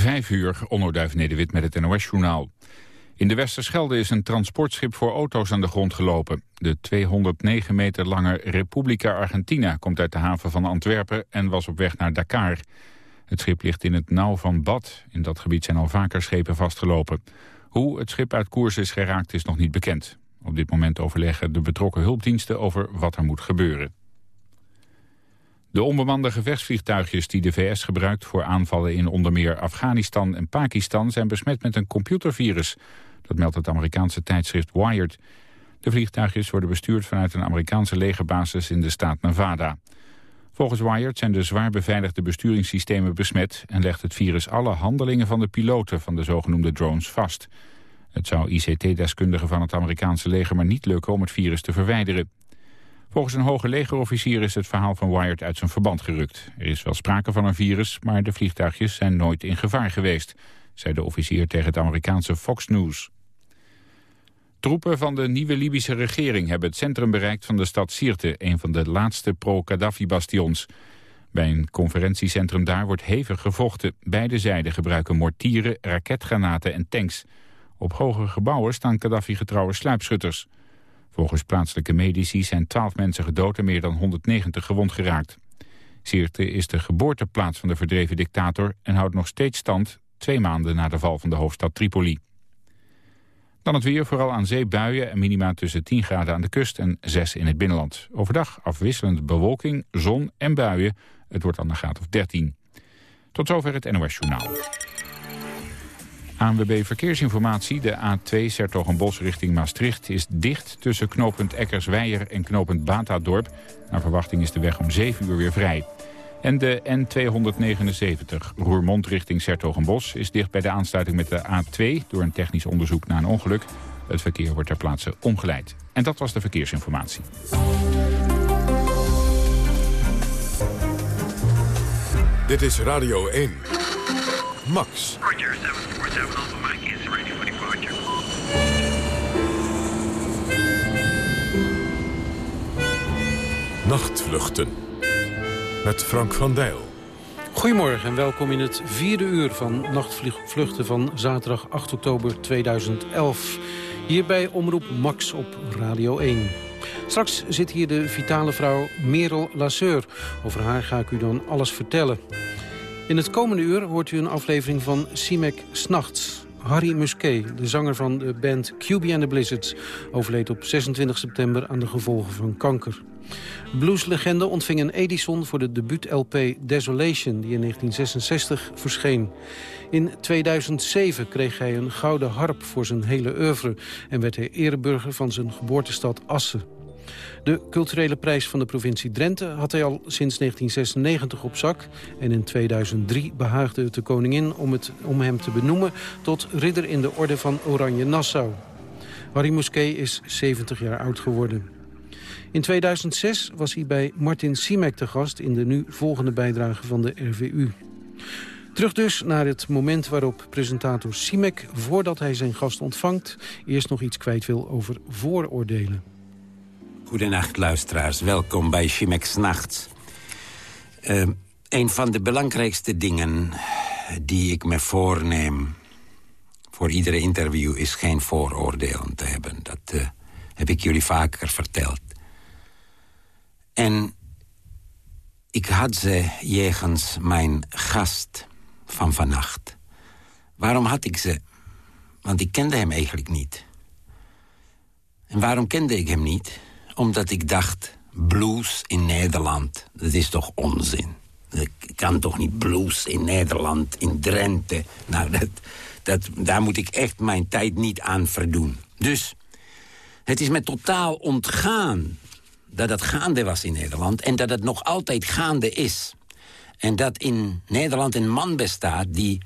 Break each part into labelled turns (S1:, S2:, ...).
S1: Vijf uur, Onnoduif Nederwit met het NOS-journaal. In de Westerschelde is een transportschip voor auto's aan de grond gelopen. De 209 meter lange Republica Argentina komt uit de haven van Antwerpen en was op weg naar Dakar. Het schip ligt in het nauw van Bad. In dat gebied zijn al vaker schepen vastgelopen. Hoe het schip uit koers is geraakt is nog niet bekend. Op dit moment overleggen de betrokken hulpdiensten over wat er moet gebeuren. De onbemande gevechtsvliegtuigjes die de VS gebruikt voor aanvallen in onder meer Afghanistan en Pakistan zijn besmet met een computervirus. Dat meldt het Amerikaanse tijdschrift Wired. De vliegtuigjes worden bestuurd vanuit een Amerikaanse legerbasis in de staat Nevada. Volgens Wired zijn de zwaar beveiligde besturingssystemen besmet... en legt het virus alle handelingen van de piloten van de zogenoemde drones vast. Het zou ICT-deskundigen van het Amerikaanse leger maar niet lukken om het virus te verwijderen. Volgens een hoge legerofficier is het verhaal van Wired uit zijn verband gerukt. Er is wel sprake van een virus, maar de vliegtuigjes zijn nooit in gevaar geweest, zei de officier tegen het Amerikaanse Fox News. Troepen van de nieuwe Libische regering hebben het centrum bereikt van de stad Sirte, een van de laatste pro-Gaddafi-bastions. Bij een conferentiecentrum daar wordt hevig gevochten. Beide zijden gebruiken mortieren, raketgranaten en tanks. Op hoge gebouwen staan Gaddafi-getrouwe sluipschutters. Volgens plaatselijke medici zijn 12 mensen gedood en meer dan 190 gewond geraakt. Sirte is de geboorteplaats van de verdreven dictator en houdt nog steeds stand twee maanden na de val van de hoofdstad Tripoli. Dan het weer, vooral aan zee buien en minima tussen 10 graden aan de kust en 6 in het binnenland. Overdag afwisselend bewolking, zon en buien. Het wordt dan een graad of 13. Tot zover het NOS Journaal. ANWB Verkeersinformatie, de A2 Sertogenbos richting Maastricht... is dicht tussen knooppunt Eckersweijer en knooppunt Batadorp. Naar verwachting is de weg om 7 uur weer vrij. En de N279 Roermond richting Sertogenbos is dicht bij de aansluiting met de A2... door een technisch onderzoek na een ongeluk. Het verkeer wordt ter plaatse omgeleid. En dat was de verkeersinformatie.
S2: Dit is Radio 1. Max. Nachtvluchten. Met Frank van Dijl.
S3: Goedemorgen en welkom in het vierde uur van Nachtvluchten van zaterdag 8 oktober 2011. Hier bij Omroep Max op Radio 1. Straks zit hier de vitale vrouw Merel Lasseur. Over haar ga ik u dan alles vertellen. In het komende uur hoort u een aflevering van Simek Snachts. Harry Musquet, de zanger van de band QB and the Blizzards... overleed op 26 september aan de gevolgen van kanker. Blueslegende ontving een Edison voor de debuut-LP Desolation... die in 1966 verscheen. In 2007 kreeg hij een gouden harp voor zijn hele oeuvre... en werd hij ereburger van zijn geboortestad Assen. De culturele prijs van de provincie Drenthe had hij al sinds 1996 op zak. En in 2003 behaagde het de koningin om, het, om hem te benoemen... tot ridder in de orde van Oranje Nassau. Harry Musquet is 70 jaar oud geworden. In 2006 was hij bij Martin Simek te gast... in de nu volgende bijdrage van de RVU. Terug dus naar het moment waarop presentator Simek... voordat hij zijn gast ontvangt... eerst nog iets kwijt wil over vooroordelen.
S4: Goedenacht, luisteraars. Welkom bij Chimex Nacht. Uh, een van de belangrijkste dingen die ik me voorneem... voor iedere interview is geen vooroordelen te hebben. Dat uh, heb ik jullie vaker verteld. En ik had ze jegens mijn gast van vannacht. Waarom had ik ze? Want ik kende hem eigenlijk niet. En waarom kende ik hem niet? Omdat ik dacht, blues in Nederland, dat is toch onzin. Ik kan toch niet blues in Nederland, in Drenthe. Nou, dat, dat, daar moet ik echt mijn tijd niet aan verdoen. Dus het is me totaal ontgaan dat het gaande was in Nederland... en dat het nog altijd gaande is. En dat in Nederland een man bestaat die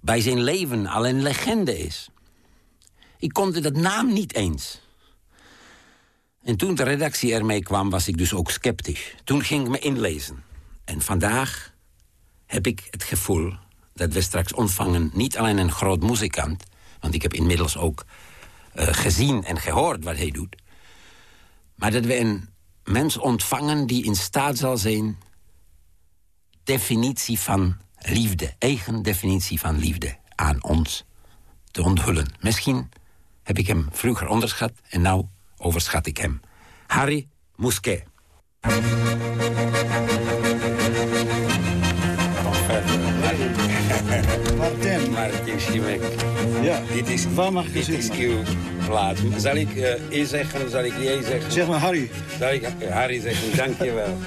S4: bij zijn leven al een legende is. Ik konde dat naam niet eens. En toen de redactie ermee kwam, was ik dus ook sceptisch. Toen ging ik me inlezen. En vandaag heb ik het gevoel dat we straks ontvangen... niet alleen een groot muzikant... want ik heb inmiddels ook uh, gezien en gehoord wat hij doet... maar dat we een mens ontvangen die in staat zal zijn... definitie van liefde, eigen definitie van liefde aan ons te onthullen. Misschien heb ik hem vroeger onderschat en nou overschat ik hem. Harry Mousquet.
S5: Martin.
S4: Martin Schimek.
S5: Ja.
S4: Dit is,
S5: Waar mag ik
S4: dit is uw plaats. Zal ik uh, E zeggen? Zal ik J zeggen?
S5: Zeg maar Harry.
S4: Zal ik uh, Harry zeggen? Dank je wel.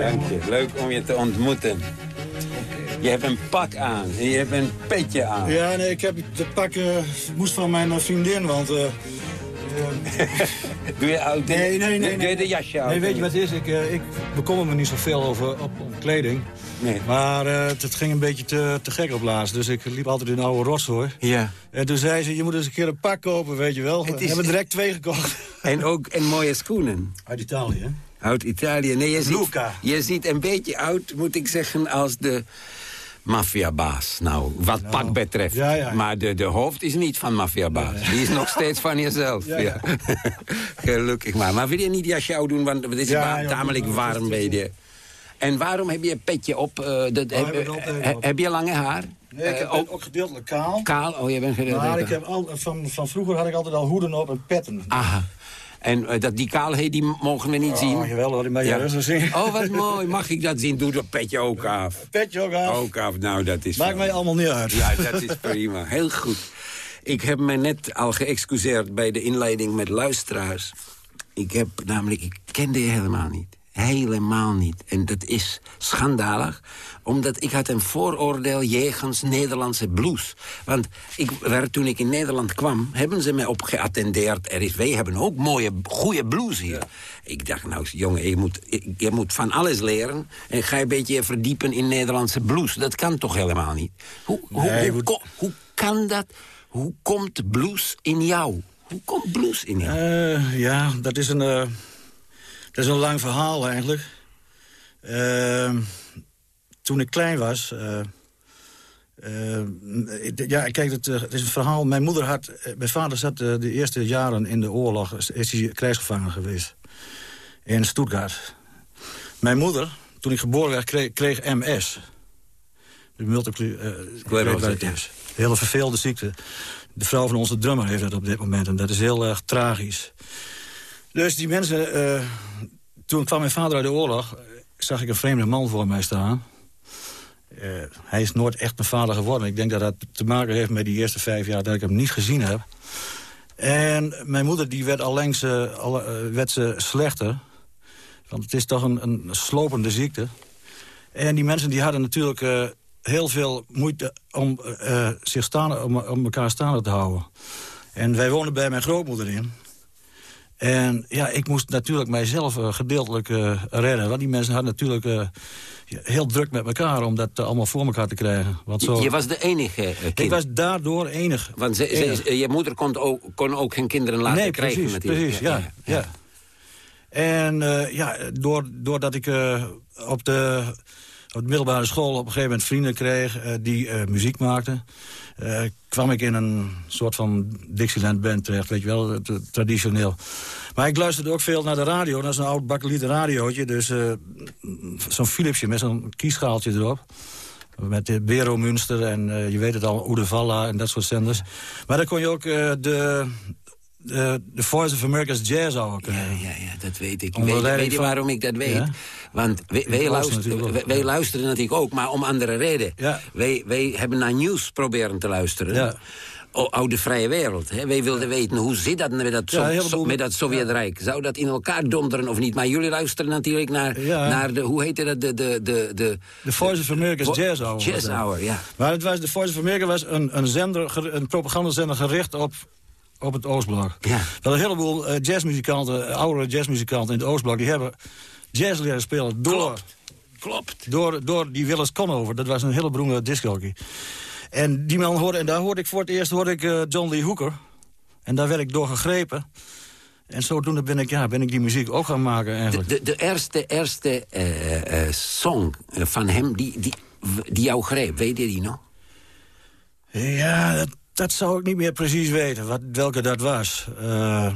S4: Dank je. Leuk om je te ontmoeten. Je hebt een pak aan en je hebt een petje aan.
S5: Ja, nee, ik heb het pak uh, moest van mijn vriendin, want... Uh,
S4: Doe je oud?
S5: Nee, nee, nee.
S4: Doe je de jasje uit?
S5: Nee, weet je wat het is? Ik, ik bekommer me niet zoveel over op, kleding.
S4: Nee.
S5: Maar het ging een beetje te, te gek op laatst. Dus ik liep altijd in oude rots, hoor.
S4: Ja.
S5: En toen zei ze, je moet eens een keer een pak kopen, weet je wel. We hebben direct twee gekocht.
S4: En ook en mooie schoenen.
S5: Uit Italië?
S4: Uit Italië. Nee, je
S5: Luca.
S4: ziet, je ziet een beetje oud, moet ik zeggen, als de maffiabaas. Nou, wat
S5: Nou,
S4: pak betreft.
S5: ja, ja.
S4: Maar de, de hoofd is niet van maffiabaas. Die is nog steeds van jezelf.
S5: Ja,
S4: Gelukkig maar. Maar wil je niet jasje jou doen, want het is tamelijk warm bij je. En waarom heb je een petje op? eh, dat, heb,
S5: heb ik altijd op.
S4: heb je lange haar?
S5: Nee, ik
S4: Eh,
S5: heb
S4: ook
S5: ook gedeeltelijk kaal.
S4: kaal? Oh, je bent gedeeltelijk
S5: Maar ik heb al, van, van vroeger had ik altijd al hoeden op en petten.
S4: Aha. En eh, dat, die kaalheid die mogen we niet zien?
S5: Oh, jawel hoor, die mag je
S4: Ja.
S5: rustig zien.
S4: Oh, wat mooi. Mag ik dat zien? Doe dat petje ook af.
S5: Petje ook af.
S4: Ook af. Nou, dat is...
S5: Maakt
S4: wel-
S5: mij allemaal niet uit.
S4: Ja, dat is prima. Heel goed. Ik heb me net al geëxcuseerd bij de inleiding met luisteraars. Ik heb namelijk... Ik kende je helemaal niet. Helemaal niet. En dat is schandalig. Omdat ik had een vooroordeel jegens Nederlandse blues. Want ik werd, toen ik in Nederland kwam, hebben ze mij op geattendeerd. Er is, wij hebben ook mooie, goede blues hier. Ik dacht, nou jongen, je moet, je moet van alles leren. En ga een beetje verdiepen in Nederlandse blues. Dat kan toch helemaal niet? Hoe, hoe,
S5: Nee,
S4: hoe,
S5: hoe-
S4: ko- hoe kan dat? Hoe komt blues in jou? Hoe komt blues in jou?
S5: Eh, ja, dat is een, eh, dat is een lang verhaal eigenlijk. Eh, toen ik klein was... eh, eh, ik- ja, kijk, het, eh, het is een verhaal. Mijn moeder had... eh, Mijn vader zat de eerste jaren in de oorlog... is- is hij krijgsgevangen geweest. In Stuttgart. Mijn moeder, toen ik geboren werd, kreeg, kreeg MS. De multiple Een hele verveelde ziekte. De vrouw van onze drummer heeft dat op dit moment. En dat is heel erg tragisch. Dus die mensen... eh, toen kwam mijn vader uit de oorlog... zag ik een vreemde man voor mij staan. Eh, hij is nooit echt mijn vader geworden. Ik denk dat dat te maken heeft met die eerste vijf jaar... dat ik hem niet gezien heb. En mijn moeder die werd allengs al, eh, werd ze slechter. Want het is toch een, een slopende ziekte. En die mensen die hadden natuurlijk heel veel moeite om, zich staan, om, om elkaar staande te houden. En wij woonden bij mijn grootmoeder in. En ja, ik moest natuurlijk mijzelf eh, gedeeltelijk eh, redden. Want die mensen hadden natuurlijk eh, ja, heel druk met elkaar... om dat allemaal voor elkaar te krijgen. Want zo,
S4: Je was de enige kind.
S5: ik was daardoor enig.
S4: Want ze, je moeder kon ook, kon ook geen kinderen laten
S5: nee,
S4: krijgen
S5: precies,
S4: natuurlijk.
S5: precies, ja. ja, En ja, door, doordat ik op, de, op de middelbare school op een gegeven moment vrienden kreeg... eh, die eh, muziek maakten, eh, kwam ik in een soort van Dixieland band terecht. Weet je wel, traditioneel. Maar ik luisterde ook veel naar de radio. Dat is een oud bakkelieten radiootje. Dus zo'n Philipsje met zo'n kieschaaltje erop. Met de Bero Münster en je weet het al, Oedevalla en dat soort zenders. Maar dan kon je ook de, de, de Voice of America's Jazz eh,
S4: Ja, ja, ja, dat weet ik.
S5: Onder
S4: Weet, weet je
S5: van-
S4: waarom ik dat weet?
S5: Ja?
S4: Want wij, wij,
S5: luister
S4: luisteren,
S5: natuurlijk
S4: wij,
S5: ook,
S4: wij
S5: ja.
S4: luisteren natuurlijk ook, maar om andere reden.
S5: Ja.
S4: Wij, wij hebben naar nieuws proberen te luisteren.
S5: Ja.
S4: O, oude vrije wereld. Hè? Wij wilden weten, hoe zit dat met dat,
S5: Ja,
S4: met dat Sovjetrijk? Zou dat in elkaar donderen of niet? Maar jullie luisteren natuurlijk naar,
S5: Ja.
S4: naar de, hoe heette dat? De, de, de, de,
S5: De Voice of America's Jazz Hour.
S4: Jazz. Hour, ja.
S5: Maar het was, de Voice of America was een, een, zender, een propagandazender gericht op, op het Oostblok.
S4: Ja.
S5: Wel een heleboel eh, jazzmuzikanten, oudere jazzmuzikanten in het Oostblok... die hebben jazz leren spelen door,
S4: Klopt. Klopt.
S5: door, door die Willis Conover. Dat was een hele beroemde discjockey. En die man hoorde, en daar hoorde ik voor het eerst hoorde ik, eh, John Lee Hooker. En daar werd ik door gegrepen. En zodoende ben ik, ja, ben ik die muziek ook gaan maken
S4: De,
S5: eigenlijk.
S4: de, de eerste, eerste eh, eh, song eh, van hem die, die, die jou greep, weet je die nog?
S5: Ja, dat, dat zou ik niet meer precies weten, wat, welke dat was. Eh,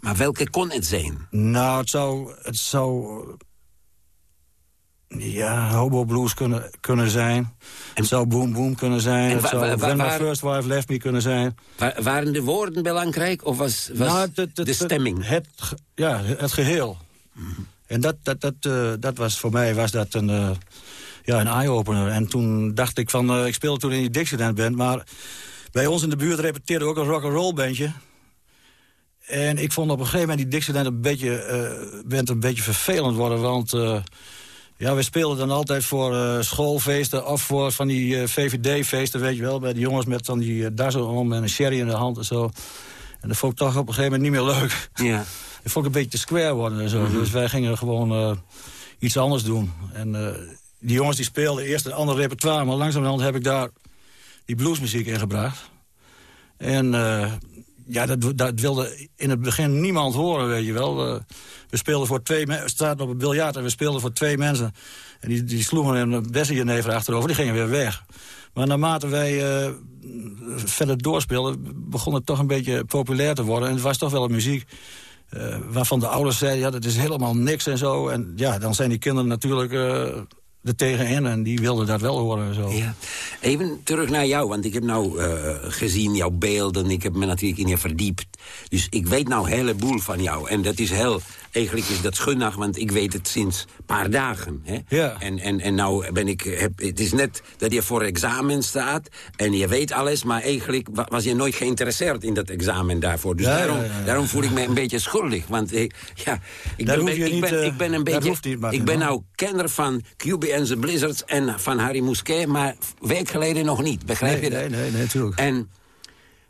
S4: Maar welke kon het zijn?
S5: nou, het zou... Het zou Ja, Hobo Blues kunnen, kunnen zijn. Het zou Boom Boom kunnen zijn.
S4: En
S5: Het
S4: wa-
S5: zou
S4: wa-
S5: When My
S4: waar-
S5: First Wife Left Me kunnen zijn.
S4: Wa- waren de woorden belangrijk of was, was
S5: Nou, het- het-
S4: de stemming?
S5: Het, ja, het geheel. En dat, dat, dat, eh, dat was voor mij was dat een, eh, ja, een eye-opener. En toen dacht ik van, ik speelde toen in die Dixieland band, maar bij ons in de buurt repeteerde ook een rock'n'roll bandje. En ik vond op een gegeven moment die Dixieland een beetje, eh, band een beetje vervelend worden, want... eh, ja, we speelden dan altijd voor eh, schoolfeesten of voor van die VVD-feesten, weet je wel. Bij de jongens met dan die uh, dassen om en een sherry in de hand en zo. En dat vond ik toch op een gegeven moment niet meer leuk.
S4: Ja.
S5: Ik vond ik een beetje te square worden en zo. Dus wij gingen gewoon iets anders doen. En die jongens die speelden eerst een ander repertoire... maar langzamerhand heb ik daar die bluesmuziek in gebracht. En eh, ja, dat, dat wilde in het begin niemand horen, weet je wel. We speelden voor twee mensen, zaten op een biljart en we speelden voor twee mensen. En die, die sloegen een bessenjenever achterover, die gingen weer weg. Maar naarmate wij eh, verder doorspeelden, begon het toch een beetje populair te worden. En het was toch wel een muziek eh, waarvan de ouders zeiden, ja, dat is helemaal niks en zo. En ja, dan zijn die kinderen natuurlijk er tegenin en die wilden dat wel horen en zo.
S4: Ja. Even terug naar jou, want ik heb nou eh, gezien jouw beelden. Ik heb me natuurlijk in je verdiept. Dus ik weet nou een heleboel van jou. En dat is heel, eigenlijk is dat schunnig, want ik weet het sinds een paar dagen. Hè?
S5: Ja.
S4: En, en, en nou ben ik, heb, het is net dat je voor examen staat en je weet alles, maar eigenlijk wa- was je nooit geïnteresseerd in dat examen daarvoor. Dus
S5: Ja,
S4: daarom,
S5: ja,
S4: daarom voel ik me een beetje schuldig. Want ik, ja, ik, ben, ik,
S5: niet,
S4: ben,
S5: eh,
S4: ik ben een beetje,
S5: niet, Martin,
S4: ik ben nou kenner van QB en the Blizzards en van Harry Mousquet, maar week geleden nog niet. Begrijp
S5: Nee,
S4: je dat?
S5: nee, nee, nee, natuurlijk.
S4: En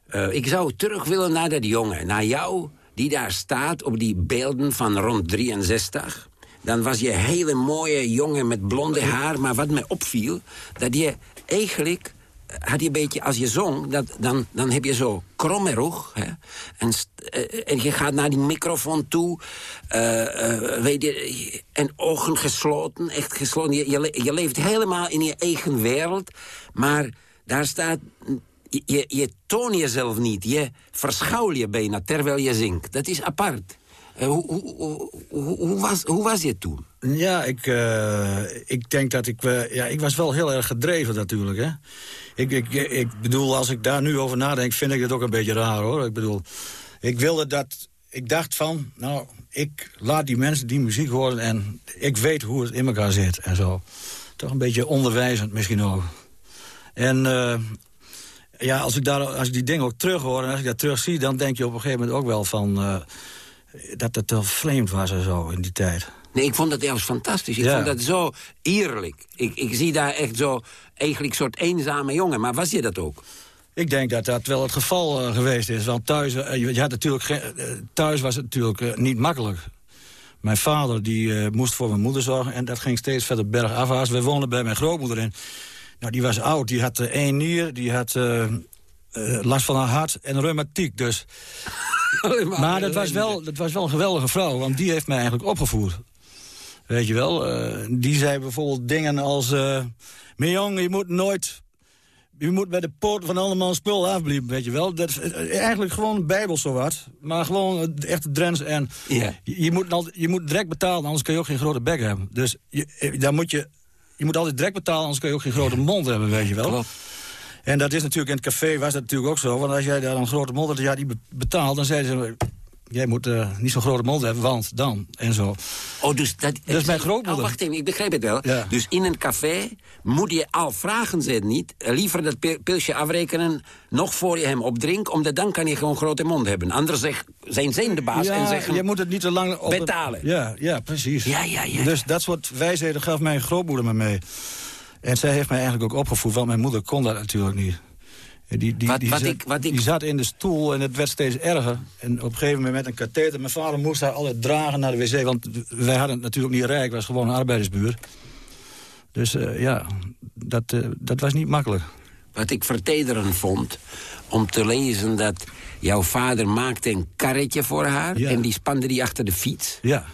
S4: eh, ik zou terug willen naar dat jongen, naar jou die daar staat op die beelden van rond 63. Dan was je hele mooie jongen met blonde haar, maar wat me opviel, dat je eigenlijk eh, had je een beetje, als je zong, dat, dan, dan heb je zo kromme rug. Hè? En, eh, en je gaat naar die microfoon toe. eh, en ogen gesloten, echt gesloten. Je, je leeft helemaal in je eigen wereld. Maar daar staat... Je, je, jezelf niet. Je verschuil je bijna terwijl je zingt. Dat is apart. Eh, hoe, hoe, hoe, hoe, was, hoe was je toen?
S5: Ja, ik, eh, ik denk dat ik... eh, ja, ik was wel heel erg gedreven natuurlijk, hè. Ik, ik, ik bedoel, als ik daar nu over nadenk, vind ik het ook een beetje raar, hoor. Ik bedoel, ik wilde dat... Ik dacht van, nou, ik laat die mensen die muziek horen... en ik weet hoe het in elkaar zit en zo. Toch een beetje onderwijzend misschien ook. En ja, als ik, daar, als ik die dingen ook terug hoor en als ik dat terug zie... dan denk je op een gegeven moment ook wel van... eh, dat het wel vreemd was en zo in die tijd.
S4: Nee, ik vond dat juist fantastisch. Ik
S5: Ja.
S4: vond dat zo eerlijk. Ik, ik zie daar echt zo eigenlijk een soort eenzame jongen. Maar was je dat ook?
S5: Ik denk dat dat wel het geval eh, geweest is. Want thuis, eh, je, had natuurlijk geen- thuis was het natuurlijk niet makkelijk. Mijn vader die, moest voor mijn moeder zorgen... en dat ging steeds verder bergafwaarts. We woonden bij mijn grootmoeder in. Nou, die was oud, die had eh, één nier... die had eh, eh, last van haar hart en reumatiek. Dus. Maar dat was, wel, dat was wel een geweldige vrouw, want die heeft mij eigenlijk opgevoed. Weet je wel, die zei bijvoorbeeld dingen als... mijn jongen, je moet nooit... Je moet bij de poort van allemaal spul afblijven, weet je wel. Dat is eigenlijk gewoon bijbel zo wat. Maar gewoon het echte Drents. En je, moet je moet direct betalen, anders kun je ook geen grote bek hebben. Dus je, daar moet je, je moet altijd direct betalen, anders kun je ook geen grote mond hebben, weet je wel.
S4: Klopt.
S5: En dat is natuurlijk in het café was dat natuurlijk ook zo. Want als jij daar een grote mond had, ja, die be- betaalt, dan zeiden ze... Jij moet eh, niet zo'n grote mond hebben, want dan, en zo.
S4: Oh, dus dat,
S5: is mijn grootmoeder.
S4: Oh, wacht even, ik begrijp het wel.
S5: Ja.
S4: Dus in een café moet je al vragen ze het niet. Liever dat pil- pilsje afrekenen nog voor je hem opdrinkt. Omdat dan kan je gewoon grote mond hebben. Anders zeg, zijn zij de baas en
S5: ja,
S4: zeggen...
S5: je moet het niet te lang... Op het-
S4: betalen.
S5: ja, ja, precies.
S4: Ja, ja, ja.
S5: Dus dat soort wijsheden gaf mijn grootmoeder me mee. En zij heeft mij eigenlijk ook opgevoed, want mijn moeder kon dat natuurlijk niet. Die, die,
S4: Wat-
S5: die,
S4: wat
S5: zat,
S4: ik- wat ik-
S5: die zat in de stoel en het werd steeds erger. En op een gegeven moment met een katheter. Mijn vader moest haar altijd dragen naar de wc. Want wij hadden het natuurlijk niet rijk. Was gewoon een arbeidersbuur. Dus eh, ja, dat, eh, dat was niet makkelijk.
S4: Wat ik vertederend vond om te lezen dat jouw vader maakte een karretje voor haar...
S5: Ja.
S4: en die spande die achter de fiets.
S5: Ja,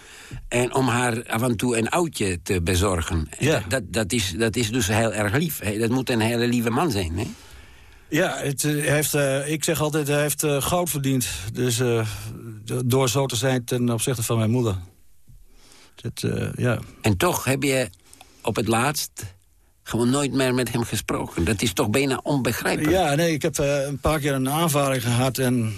S4: En om haar af en toe een oudje te bezorgen.
S5: Ja.
S4: Dat, dat, is, dat is dus heel erg lief. Dat moet een hele lieve man zijn, hè?
S5: Ja het, eh, heeft, eh, ik zeg altijd, hij heeft eh, goud verdiend. Dus do- door zo te zijn ten opzichte van mijn moeder. Dat, ja.
S4: En toch heb je op het laatst gewoon nooit meer met hem gesproken. Dat is toch bijna onbegrijpelijk?
S5: Ja, nee, ik heb een paar keer een aanvaring gehad. En,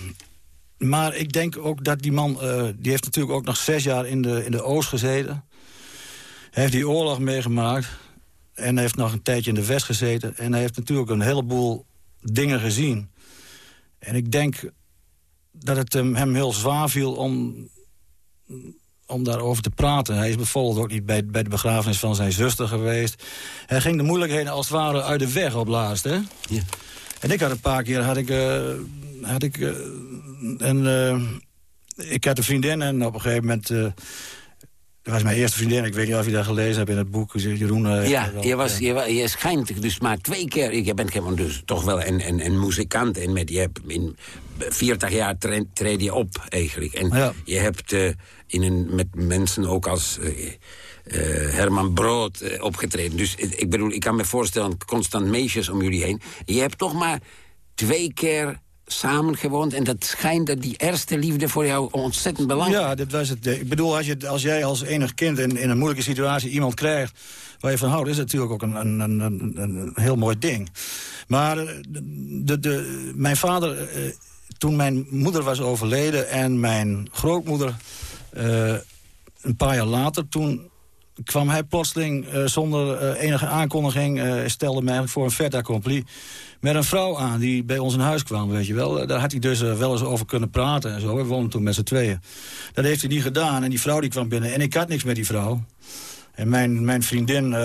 S5: maar ik denk ook dat die man... Die heeft natuurlijk ook nog zes jaar in de, in de Oost gezeten. Hij heeft die oorlog meegemaakt. En hij heeft nog een tijdje in de West gezeten. En hij heeft natuurlijk een heleboel dingen gezien. En ik denk dat het hem, heel zwaar viel om, om daarover te praten. Hij is bijvoorbeeld ook niet bij, bij de begrafenis van zijn zuster geweest. Hij ging de moeilijkheden als het ware uit de weg op laatst. Hè? Ja. En ik had een paar keer... Had ik, uh, had ik, uh, een, uh, ik had een vriendin en op een gegeven moment dat was mijn eerste vriendin. Ik weet niet of je dat gelezen hebt in het boek. Jeroen,
S4: uh, ja, je, was, je, je schijnt dus maar twee keer... Je bent gewoon dus toch wel een, een, een muzikant. En met, je hebt in 40 jaar treed je op eigenlijk. En je hebt uh, in een, met mensen ook als... Uh, Herman Brood opgetreden. Dus ik bedoel, ik kan me voorstellen, constant meisjes om jullie heen. Je hebt toch maar twee keer samengewoond. En dat schijnt dat die eerste liefde voor jou ontzettend belangrijk.
S5: Ja, dat was het. Ik bedoel, als, je, als jij als enig kind in, een moeilijke situatie iemand krijgt... waar je van houdt, is het natuurlijk ook een, een, een, een heel mooi ding. Maar eh, de, de, mijn vader, eh, toen mijn moeder was overleden... en mijn grootmoeder uh, een paar jaar later... toen kwam hij plotseling uh, zonder uh, enige aankondiging... Uh, stelde mij eigenlijk voor een fait accompli met een vrouw aan die bij ons in huis kwam, weet je wel. Daar had hij dus wel eens over kunnen praten en zo. We woonden toen met z'n tweeën. Dat heeft hij niet gedaan en die vrouw die kwam binnen. En ik had niks met die vrouw. En mijn, mijn vriendin,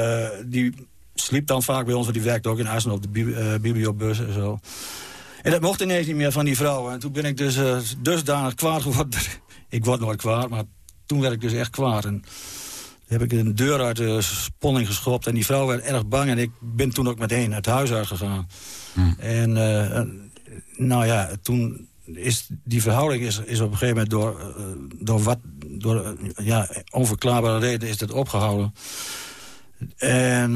S5: die sliep dan vaak bij ons... want die werkte ook in Arsenal op de bibliobus en zo. En dat mocht ineens niet meer van die vrouw. En toen ben ik dus dusdanig kwaad geworden. ik word nooit kwaad, maar toen werd ik dus echt kwaad. En heb ik een deur uit de sponning geschopt. En die vrouw werd erg bang. En ik ben toen ook meteen het huis uitgegaan. Hmm. En uh, nou ja, toen is die verhouding is, is op een gegeven moment door, uh, door wat door uh, ja, onverklaarbare reden is dat opgehouden. En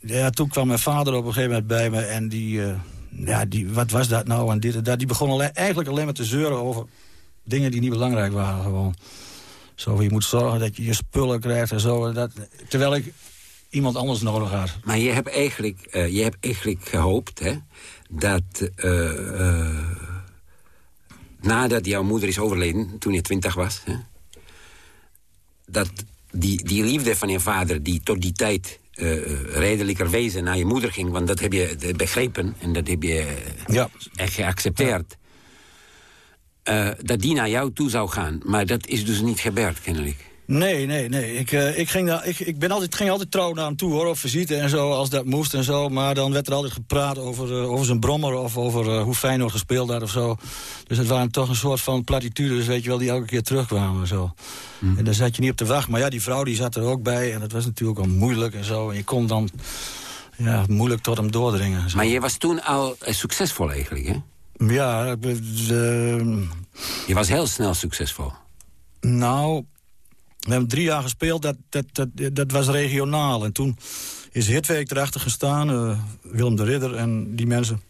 S5: ja, toen kwam mijn vader op een gegeven moment bij me en die, ja, die wat was dat nou en dit en dat. Die begon alleen, eigenlijk alleen maar te zeuren over dingen die niet belangrijk waren gewoon. Zo, je moet zorgen dat je je spullen krijgt en zo. Dat, terwijl ik iemand anders nodig had.
S4: Maar je hebt eigenlijk, uh, je hebt eigenlijk gehoopt hè, dat... Uh, uh, nadat jouw moeder is overleden, toen je twintig was... Hè, dat die, die liefde van je vader, die tot die tijd redelijker wezen naar je moeder ging... want dat heb je begrepen en dat heb je ja. echt geaccepteerd... Uh, dat die naar jou toe zou gaan. Maar dat is dus niet gebeurd, kennelijk.
S5: Nee, nee, nee. Ik, uh, ik, ging, daar, ik, ik ben altijd, ging altijd trouw naar hem toe, hoor. Op visite en zo, als dat moest en zo. Maar dan werd er altijd gepraat over, uh, over zijn brommer... of over uh, hoe Feyenoord gespeeld had of zo. Dus het waren toch een soort van platitudes, weet je wel... die elke keer terugkwamen zo. Hm. En daar zat je niet op te wachten. Maar ja, die vrouw die zat er ook bij. En dat was natuurlijk al moeilijk en zo. En je kon dan ja, moeilijk tot hem doordringen.
S4: Zo. Maar je was toen al succesvol eigenlijk, hè?
S5: Ja,
S4: de... Je was heel snel succesvol.
S5: Nou, we hebben drie jaar gespeeld, dat, dat, dat, dat was regionaal. En toen is Hitweek erachter gestaan, uh, Willem de Ridder en die mensen.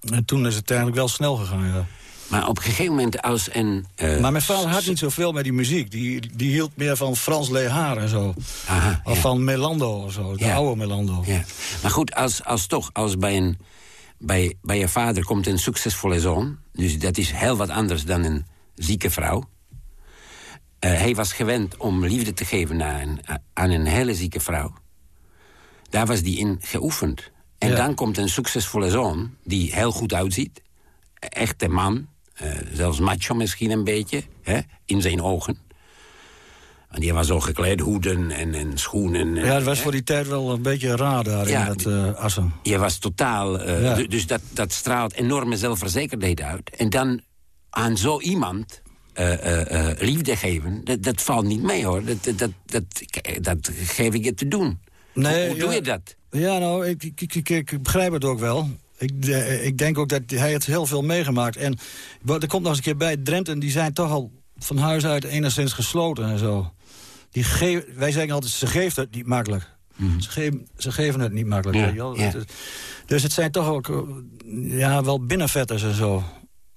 S5: En toen is het uiteindelijk wel snel gegaan, ja.
S4: Maar op een gegeven moment als een...
S5: Uh, maar mijn vader had niet zoveel met die muziek. Die, die hield meer van Frans Lehar en zo. Aha, of van Melando of zo, de oude Melando.
S4: Ja. Maar goed, als, als toch, als bij een bij, bij je vader komt een succesvolle zoon. Dus dat is heel wat anders dan een zieke vrouw. Uh, hij was gewend om liefde te geven aan een, aan een hele zieke vrouw. Daar was hij in geoefend. En dan komt een succesvolle zoon die heel goed uitziet. Echte man, uh, zelfs macho misschien een beetje, hè, in zijn ogen. En die was zo gekleed, hoeden en, en schoenen.
S5: Ja, het was voor die tijd wel een beetje raar daar in dat uh, Assen.
S4: Je was totaal... Uh, Dus dat, dat straalt enorme zelfverzekerdheid uit. En dan aan zo iemand uh, liefde geven, dat, dat valt niet mee hoor. Dat, dat, dat, dat geef ik je te doen. Nee, Hoe doe je dat?
S5: Ja, nou, ik, ik, ik, ik begrijp het ook wel. Ik, ik, denk ook dat hij het heel veel meegemaakt. En er komt nog eens een keer bij, Drenthe, die zijn toch al van huis uit enigszins gesloten en zo. Die wij zeggen altijd, ze geeft het niet makkelijk. Mhm. ze, geven, ze, geven, het niet makkelijk. Ja, Dus het zijn toch ook ja, wel binnenvetters en zo.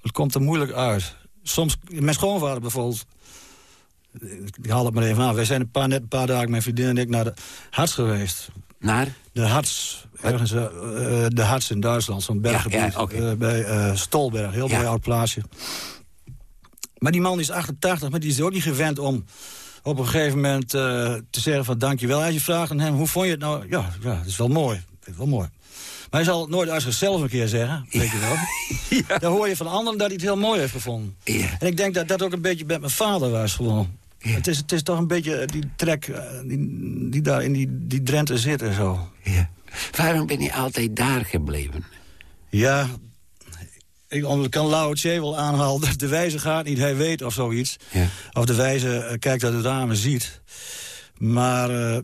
S5: Het komt er moeilijk uit. Soms, mijn schoonvader bijvoorbeeld... ik haal het maar even aan. Wij zijn een paar, net een paar dagen, mijn vriendin en ik, naar de Harts geweest.
S4: Naar?
S5: De Harts, ergens, uh, de Harts in Duitsland, zo'n berggebied.
S4: Ja,
S5: bij uh, Stolberg, heel mooi oud plaatsje. Maar die man is 88, maar die is ook niet gewend om op een gegeven moment te zeggen van dankjewel. Als je vraagt aan hem, hoe vond je het nou? Ja, ja dat is wel mooi. Wel mooi. Maar hij zal het nooit uit zichzelf een keer zeggen, weet je wel. ja. Dan hoor je van anderen dat hij het heel mooi heeft gevonden. Ja. En ik denk dat dat ook een beetje met mijn vader was gewoon. Het, is, het is toch een beetje die trek die, die daar in die, die Drenthe zit en zo.
S4: Ja. Waarom ben je altijd daar gebleven?
S5: Ja, ik kan Lao Tse wel aanhalen. De wijze gaat niet, hij weet of zoiets. Ja. Of de wijze kijkt uit de ramen ziet. Maar uh,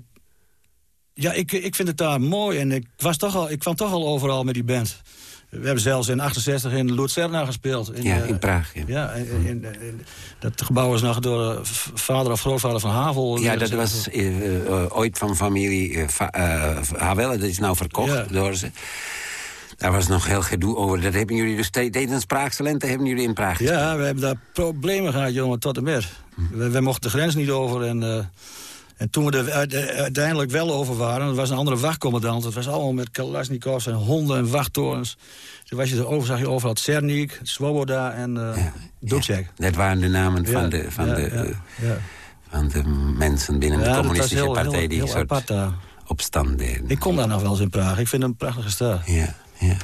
S5: ja, ik, ik vind het daar mooi. En ik, was toch al, ik kwam toch al overal met die band. We hebben zelfs in 68 in Luzerna gespeeld.
S4: In, ja, in Praag. Ja,
S5: ja in, dat gebouw is nog door vader of grootvader van Havel.
S4: Ja, dat was ooit van familie Havel. Dat is nou verkocht door ze. Daar was nog heel gedoe over. Dat hebben jullie dus tijdens Praagse lente hebben jullie in Praag gespeeld.
S5: Ja, we hebben daar problemen gehad, jongen, tot en met. Hm. We, we, mochten de grens niet over en... En toen we er uiteindelijk wel over waren... was een andere wachtcommandant. Het was allemaal met kalasnikovs en honden en wachttorens. Toen was je er over, zag je overal Cernik, Swoboda en uh, ja,
S4: dat waren de namen van, de, van, de, uh, van de mensen binnen de communistische heel, partij...
S5: Heel,
S4: die
S5: heel soort apart,
S4: opstand deden.
S5: Ik kom daar nog wel eens in Praag. Ik vind het een prachtige stad.
S4: Ja, ja.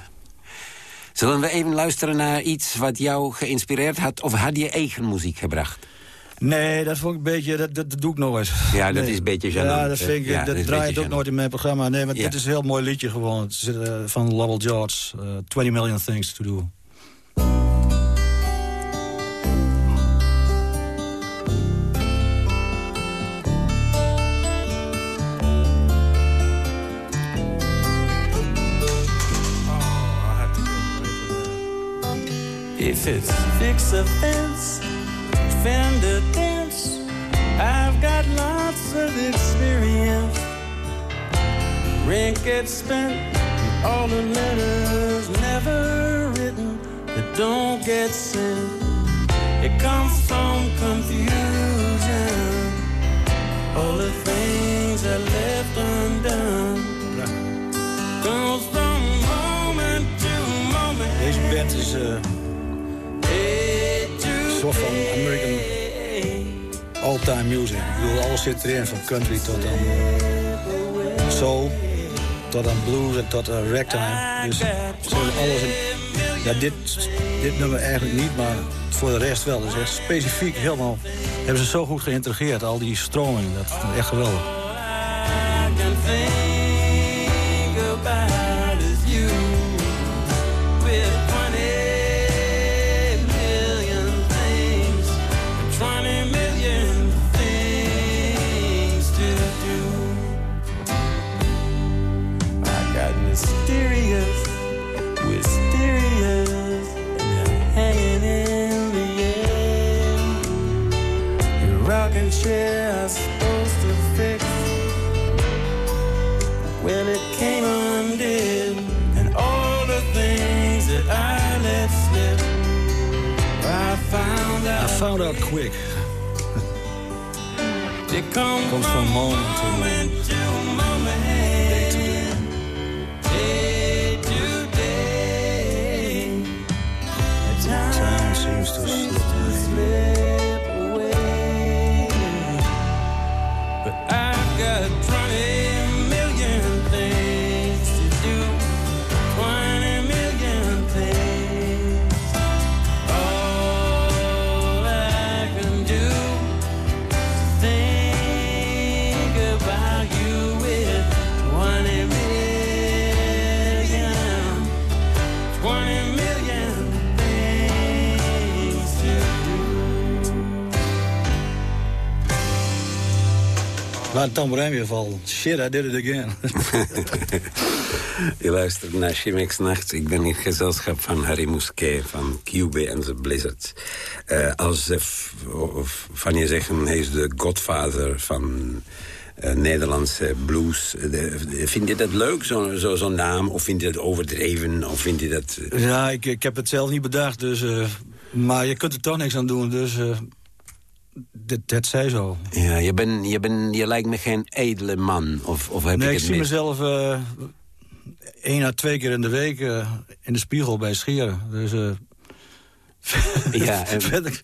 S4: Zullen we even luisteren naar iets wat jou geïnspireerd had... of had je eigen muziek gebracht?
S5: Nee, dat vond ik een beetje, dat, dat, doe ik nooit.
S4: Ja, dat is een beetje gênant.
S5: Ja, dat, vind ik, dat, draait ook nooit in mijn programma. Nee, maar dit is een heel mooi liedje gewoon. Het is, uh, van Lovell George, uh, 20 Million Things to Do.
S6: If it's fix a fence defend a dance. I've got lots of experience. Rent gets spent, all the letters never written that don't get sent. It comes from confusion. All the things I left undone. Goes from moment to moment.
S5: Is uh, soort van American all-time music. Ik bedoel, alles zit erin, van country tot aan soul, tot aan blues en tot aan ragtime. Dus alles. Ja, dit, dit nummer eigenlijk niet, maar voor de rest wel. Dus echt specifiek helemaal hebben ze zo goed geïntegreerd, al die stromingen. Dat is echt geweldig. Quick.
S6: It comes
S5: from, from moment to moment,
S6: to moment.
S5: day to
S6: day day to day.
S5: Time seems to slip away Laat het tamboerijn weer vallen. Shit, I did it again.
S4: Je luistert naar Chimex Nachts. Ik ben in gezelschap van Harry Mousquet van Cube en de Blizzards. Uh, als ze van je zeggen, hij is de godvader van uh, Nederlandse blues. De, vind je dat leuk, zo'n zo, zo naam? Of vind je dat overdreven? Of vind je dat...
S5: Ja, ik, ik heb het zelf niet bedacht, dus... Uh, maar je kunt er toch niks aan doen, dus... dat, dat zij zo.
S4: Ja, je, ben, je, ben, je lijkt me geen edele man, of, of heb
S5: nee,
S4: ik
S5: ik
S4: het
S5: zie
S4: mis?
S5: mezelf eh één à twee keer in de week eh, in de spiegel bij scheren. Dus eh,
S4: Ja, en-
S5: verder-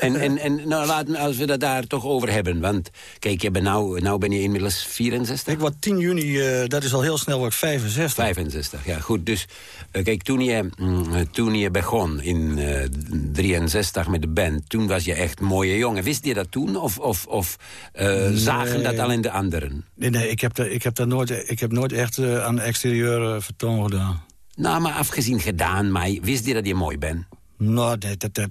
S4: En, en, en nou, laten, als we dat daar toch over hebben. Want kijk, je bent nou, nou ben je inmiddels 64?
S5: ik word 10 juni, eh, dat is al heel snel, word ik 65.
S4: 65, ja goed. Dus eh, kijk, toen je, mm, eh, toen je begon in eh 63 met de band... toen was je echt mooie jongen. Wist je dat toen? Of, of, of zagen dat al in de anderen?
S5: Nee, nee, ik heb, daar- ik heb, daar nooit, ik heb nooit echt aan exterieur vertoon gedaan.
S4: Nou, maar afgezien gedaan, maar wist je dat je mooi bent?
S5: Nou, dat, dat, dat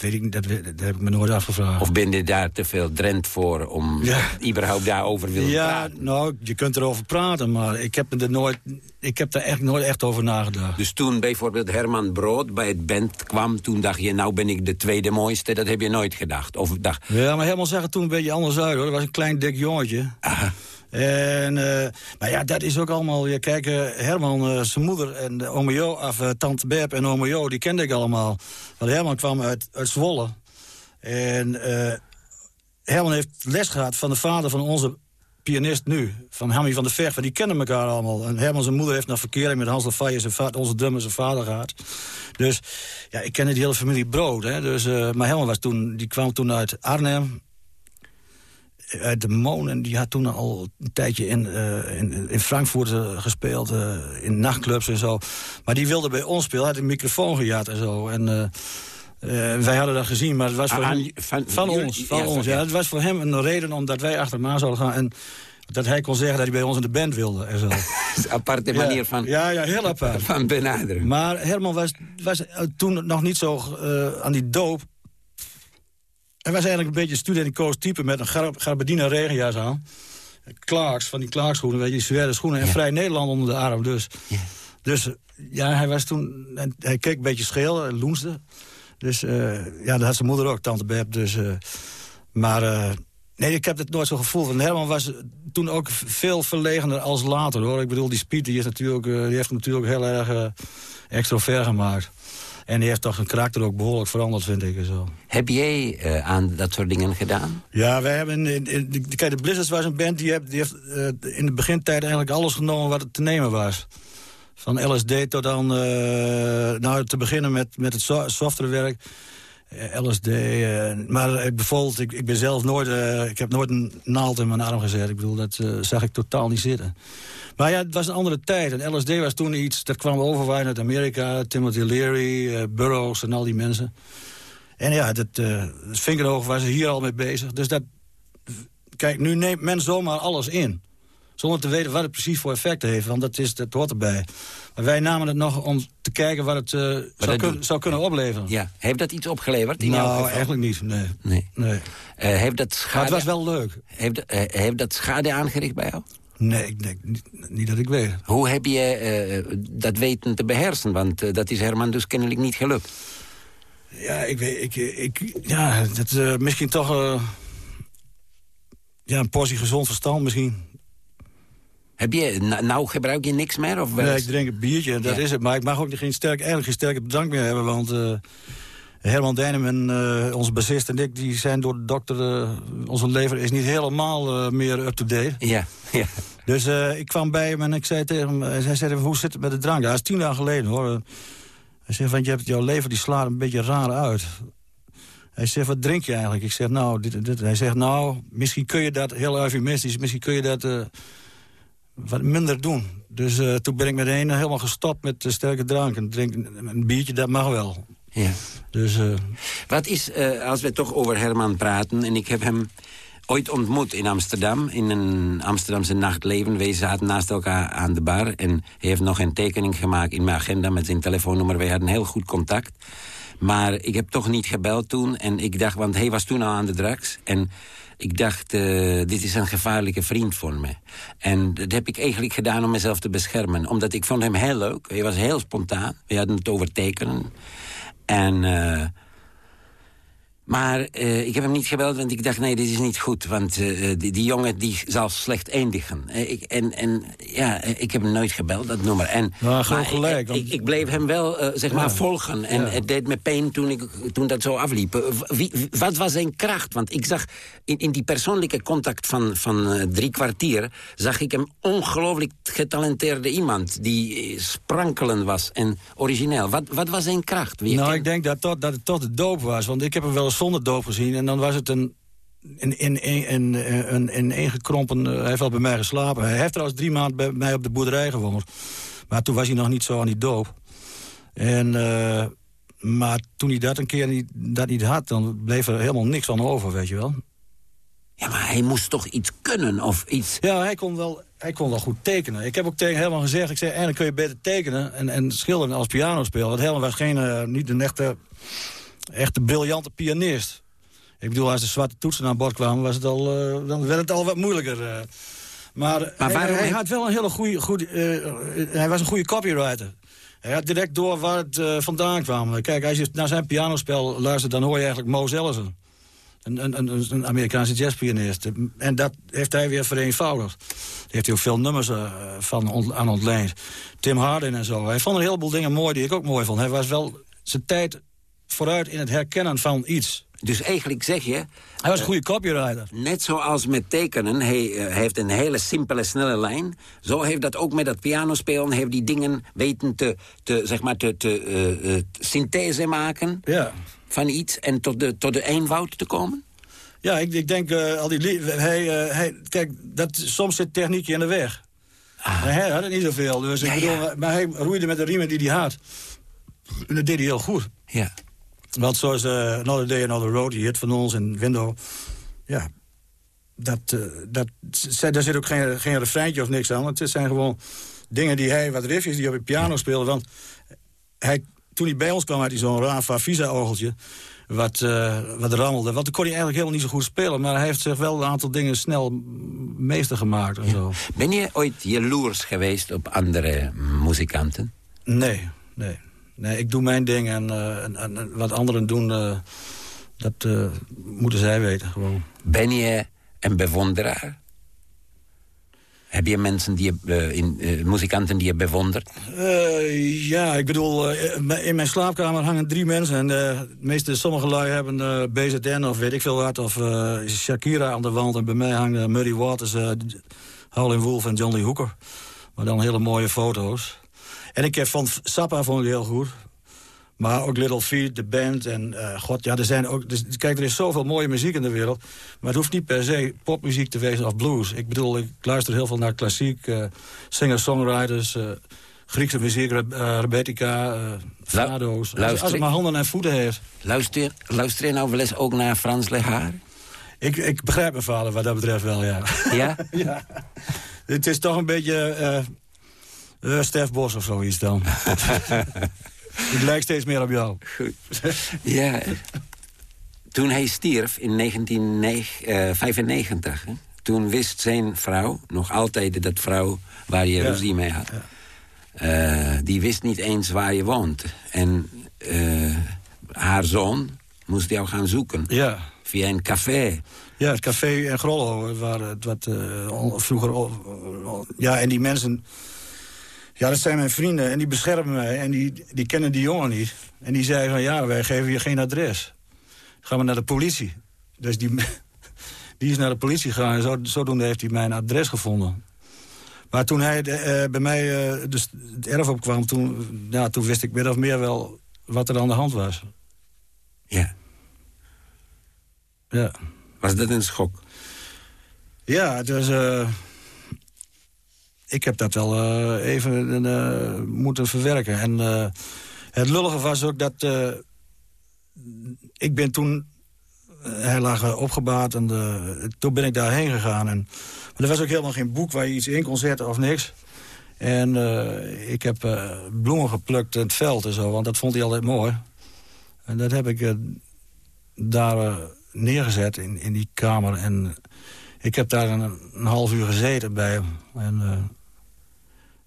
S5: weet ik niet, dat, dat heb ik me nooit afgevraagd.
S4: Of ben je daar te veel drent voor om
S5: Ja.
S4: überhaupt daarover willen
S5: ja,
S4: praten?
S5: nou, je kunt erover praten, maar ik heb, er nooit, ik heb daar echt nooit echt over nagedacht.
S4: Dus toen bijvoorbeeld Herman Brood bij het band kwam... toen dacht je, nou ben ik de tweede mooiste. Dat heb je nooit gedacht. Of dacht,
S5: Ja, maar helemaal zag het toen een beetje anders uit, hoor. Dat was een klein dik jongetje. En, eh, maar ja, dat is ook allemaal... Ja, kijk, eh, Herman, eh, zijn moeder en ome Jo, of tante Beb en ome Jo, die kende ik allemaal. Want Herman kwam uit, Zwolle. En Herman heeft les gehad van de vader van onze pianist nu. Van Hammy van der Vecht, die kennen elkaar allemaal. En Herman zijn moeder heeft nog verkering met Hans Lafayette, zijn va- onze drummer, zijn vader gehad. Dus ja, ik kende die hele familie Brood. Hè. Dus, maar Herman was toen, die kwam toen uit Arnhem uit de Moon. En die had toen al een tijdje in, eh, in, in Frankfurt eh, gespeeld. eh, in nachtclubs en zo. Maar die wilde bij ons spelen. Had een microfoon gejat en zo. En eh, eh, wij hadden dat gezien. Maar het was voor
S4: Aan-
S5: hem...
S4: van-
S5: Van ons. Van
S4: ja,
S5: ons
S4: van-
S5: ja.
S4: ja.
S5: Het was voor hem een reden omdat wij achter hem aan zouden gaan. En dat hij kon zeggen dat hij bij ons in de band wilde. En zo.
S4: Een aparte manier
S5: ja.
S4: van,
S5: Ja, ja, heel apart.
S4: van benaderen.
S5: Maar Herman was, was eh, toen nog niet zo eh, aan die doop. Hij was eigenlijk een beetje een studenticoos type met een gar garbardine regenjas aan. Clarks, van die Clarkschoenen, weet je, die zware schoenen. En vrij Nederland onder de arm, dus.
S4: Ja.
S5: Dus ja, hij was toen... en Hij keek een beetje scheel, eh, loensde. Dus eh, ja, dat had zijn moeder ook, tante Beb. Dus, eh, maar nee, ik heb het nooit zo gevoeld. Want Herman was toen ook veel verlegener als later, hoor. Ik bedoel, die Spiet, die, is natuurlijk, die heeft hem natuurlijk heel erg extrovert gemaakt. En die heeft toch een karakter ook behoorlijk veranderd, vind ik. Zo.
S4: Heb jij eh, aan dat soort dingen gedaan?
S5: Ja, wij hebben... In, in, in- kijk, de Blizzards was een band die heeft, die heeft eh, in de begintijd eigenlijk alles genomen wat er te nemen was. Van LSD tot aan... eh, nou, te beginnen met, met het so softwarewerk. Eh, LSD. eh, maar bijvoorbeeld, ik, ik ben zelf nooit... eh, ik heb nooit een naald in mijn arm gezet. Ik bedoel, dat zag ik totaal niet zitten. Maar ja, het was een andere tijd. En LSD was toen iets... Dat kwam overwaaien uit Amerika. Timothy Leary, Burroughs en al die mensen. En ja, dat, vinkeroog was er hier al mee bezig. Dus dat... Kijk, nu neemt men zomaar alles in. Zonder te weten wat het precies voor effecten heeft. Want dat, is, dat hoort erbij. Maar wij namen het nog om te kijken wat het eh, zou, kun- zou kunnen opleveren.
S4: Ja. Heeft dat iets opgeleverd in
S5: nou, eigenlijk niet. Nee.
S4: Nee.
S5: Nee.
S4: Eh, heeft, dat
S5: Maar
S4: schade,
S5: het was wel leuk.
S4: heeft, eh, heeft dat schade aangericht bij jou?
S5: Nee, ik denk niet, niet dat ik weet.
S4: Hoe heb je dat weten te beheersen? Want dat is Herman dus kennelijk niet gelukt.
S5: Ja, ik weet... Ik, ik, ja, dat, eh, misschien toch... ja, een portie gezond verstand misschien.
S4: Heb je, nou gebruik je niks meer? Of
S5: Nee, ik drink een biertje en dat
S4: Ja.
S5: is het. Maar ik mag ook geen sterk, eigenlijk geen sterke drank meer hebben. Want eh, Herman Dijnem en eh, onze bassist en ik... die zijn door de dokter... eh, onze lever is niet helemaal meer up-to-date.
S4: Ja, ja.
S5: Dus ik kwam bij hem en ik zei tegen hem... hij zei, hoe zit het met de drank? Dat is tien dagen geleden, hoor. Hij zegt, want je hebt, jouw lever die slaat een beetje raar uit. Hij zegt, wat drink je eigenlijk? Ik zeg, nou, dit dit. Hij zegt, nou, misschien kun je dat, heel eufemistisch... misschien kun je dat wat minder doen. Dus eh, toen ben ik meteen helemaal gestopt met eh, sterke drank. En drink, een biertje, dat mag wel.
S4: ja.
S5: Dus eh,
S4: Wat is, als we toch over Herman praten... en ik heb hem ooit ontmoet in Amsterdam... in een Amsterdamse nachtleven. Wij zaten naast elkaar aan de bar... en hij heeft nog een tekening gemaakt in mijn agenda... met zijn telefoonnummer. Wij hadden heel goed contact. Maar ik heb toch niet gebeld toen. En ik dacht, want hij was toen al aan de drugs... en ik dacht, eh, dit is een gevaarlijke vriend voor me. En dat heb ik eigenlijk gedaan om mezelf te beschermen. Omdat ik vond hem heel leuk. Hij was heel spontaan. We hadden het over tekenen. En... eh, Maar eh, ik heb hem niet gebeld, want ik dacht, nee, dit is niet goed. Want eh, die, die jongen die zal slecht eindigen. Eh, ik, en, en ja, eh, ik heb hem nooit gebeld, dat nummer. En,
S5: Nou, gewoon gelijk,
S4: Ik, ik, ik bleef hem wel, eh, zeg maar, volgen. En
S5: Ja.
S4: het deed me pijn toen, ik, toen dat zo afliep. Eh, Wie, wat was zijn kracht? Want ik zag in, in die persoonlijke contact van, van eh, drie kwartier... zag ik hem ongelooflijk getalenteerde iemand... die eh, sprankelen was en origineel. Wat, wat was zijn kracht? Wie
S5: Nou, ik denk dat, tot, dat het toch de doop was. Want ik heb hem wel eens zonder doop gezien. En dan was het een... In, in, in, in, ingekrompen... eh, hij heeft wel bij mij geslapen. Hij heeft trouwens drie maanden bij mij op de boerderij gewoond. Maar toen was hij nog niet zo aan die doop. En, eh, maar toen hij dat een keer niet, dat niet had... dan bleef er helemaal niks van over, weet je wel.
S4: Ja, maar hij moest toch iets kunnen of iets...
S5: Ja, hij kon wel, hij kon wel goed tekenen. Ik heb ook tegen Herman gezegd... ik zei, eigenlijk kun je beter tekenen en, en schilderen als pianospeler. Want Herman was geen, eh, niet een echte, echte briljante pianist. Ik bedoel, als de zwarte toetsen aan bord kwamen... Was het al, eh, dan werd het al wat moeilijker. eh. Maar,
S4: Maar
S5: hij,
S4: waarom-
S5: hij had wel een hele goede... goede eh, hij was een goede copywriter. Hij had direct door waar het eh, vandaan kwam. Kijk, als je naar zijn pianospel luistert... dan hoor je eigenlijk Mo Ellison. Een, een, een, een Amerikaanse jazzpianist. En dat heeft hij weer vereenvoudigd. Daar heeft hij ook veel nummers eh, van ont- aan ontleend. Tim Hardin en zo. Hij vond een heleboel dingen mooi die ik ook mooi vond. Hij was wel zijn tijd vooruit in het herkennen van iets.
S4: Dus eigenlijk zeg je,
S5: Hij was een goede copywriter.
S4: net zoals met tekenen, hij eh, heeft een hele simpele, snelle lijn. Zo heeft dat ook met dat pianospelen, heeft die dingen weten te, te, zeg maar, te, te eh, eh, synthese maken
S5: Ja.
S4: van iets en tot de, tot de eenvoud te komen.
S5: Ja, ik, ik denk, eh, al die hij, eh, hij, kijk, dat, soms zit techniekje in de weg. Maar Hij had het niet zoveel, dus ik
S4: Ah.
S5: Bedoel,
S4: ja.
S5: maar hij roeide met de riemen die hij had. En dat deed hij heel goed.
S4: Ja.
S5: Want zoals eh Another Day, Another Road, die hit van ons in Window... Ja, dat, eh, dat, daar zit ook geen, geen refreintje of niks aan. Want het zijn gewoon dingen die hij, wat riffjes die op de piano speelde. Want hij, toen hij bij ons kwam, had hij zo'n Rafa Visa-orgeltje... Wat, eh, wat rammelde. Want dan kon hij eigenlijk helemaal niet zo goed spelen. Maar hij heeft zich wel een aantal dingen snel meester gemaakt en zo.
S4: Ben je ooit jaloers geweest op andere muzikanten?
S5: Nee, nee. Nee, ik doe mijn ding en, eh, en, wat anderen doen, eh, dat eh, moeten zij weten gewoon.
S4: Ben je een bewonderaar? Heb je mensen die je, in, muzikanten die je bewondert?
S5: Ja, ik bedoel, in mijn slaapkamer hangen drie mensen. En de meeste, sommige lui hebben BZN of weet ik veel wat. Of Shakira aan de wand. En bij mij hangen Muddy Waters, Howlin' Wolf en John Lee Hooker. Maar dan hele mooie foto's. En ik van Sappa vond ik heel goed. Maar ook Little Feat, de band. En eh, god, ja, er zijn ook... Dus, kijk, er is zoveel mooie muziek in de wereld. Maar het hoeft niet per se popmuziek te wezen of blues. Ik bedoel, ik luister heel veel naar klassiek. eh, Singer-songwriters, eh, Griekse muziek, eh, Rebetica, eh fado's. Als,
S4: luister
S5: als het maar handen en voeten heeft.
S4: Luister, luister je nou wel eens ook naar Frans Lehaar?
S5: Ik, ik begrijp mijn vader wat dat betreft wel, ja.
S4: Ja?
S5: ja. Het is toch een beetje... eh, Stef Bos of zoiets dan. Het lijkt steeds meer op jou.
S4: ja. Toen hij stierf in 1995, hè, toen wist zijn vrouw, nog altijd dat vrouw waar je
S5: Ja.
S4: ruzie mee had... eh, die wist niet eens waar je woont. En eh, haar zoon moest jou gaan zoeken.
S5: Ja.
S4: Via een café.
S5: Ja, het café in Grollo, waar het wat eh, vroeger... ja, en die mensen... Ja, dat zijn mijn vrienden en die beschermen mij. En die, die kennen die jongen niet. En die zeiden van, ja, wij geven je geen adres. Gaan we naar de politie. Dus die, die is naar de politie gegaan. En zo, zodoende heeft hij mijn adres gevonden. Maar toen hij eh, bij mij eh, dus het erf opkwam... Toen, ja, toen wist ik min of meer wel wat er aan de hand was.
S4: Ja.
S5: Ja.
S4: Was dat een schok?
S5: Ja, het was... eh, ik heb dat wel eh, even eh, moeten verwerken. En eh, het lullige was ook dat... ik ben toen... hij lag opgebaard en toen ben ik daarheen gegaan. En, maar er was ook helemaal geen boek waar je iets in kon zetten of niks. En ik heb bloemen geplukt in het veld en zo, want dat vond hij altijd mooi. En dat heb ik daar neergezet in, in die kamer. En ik heb daar een, half uur gezeten bij hem.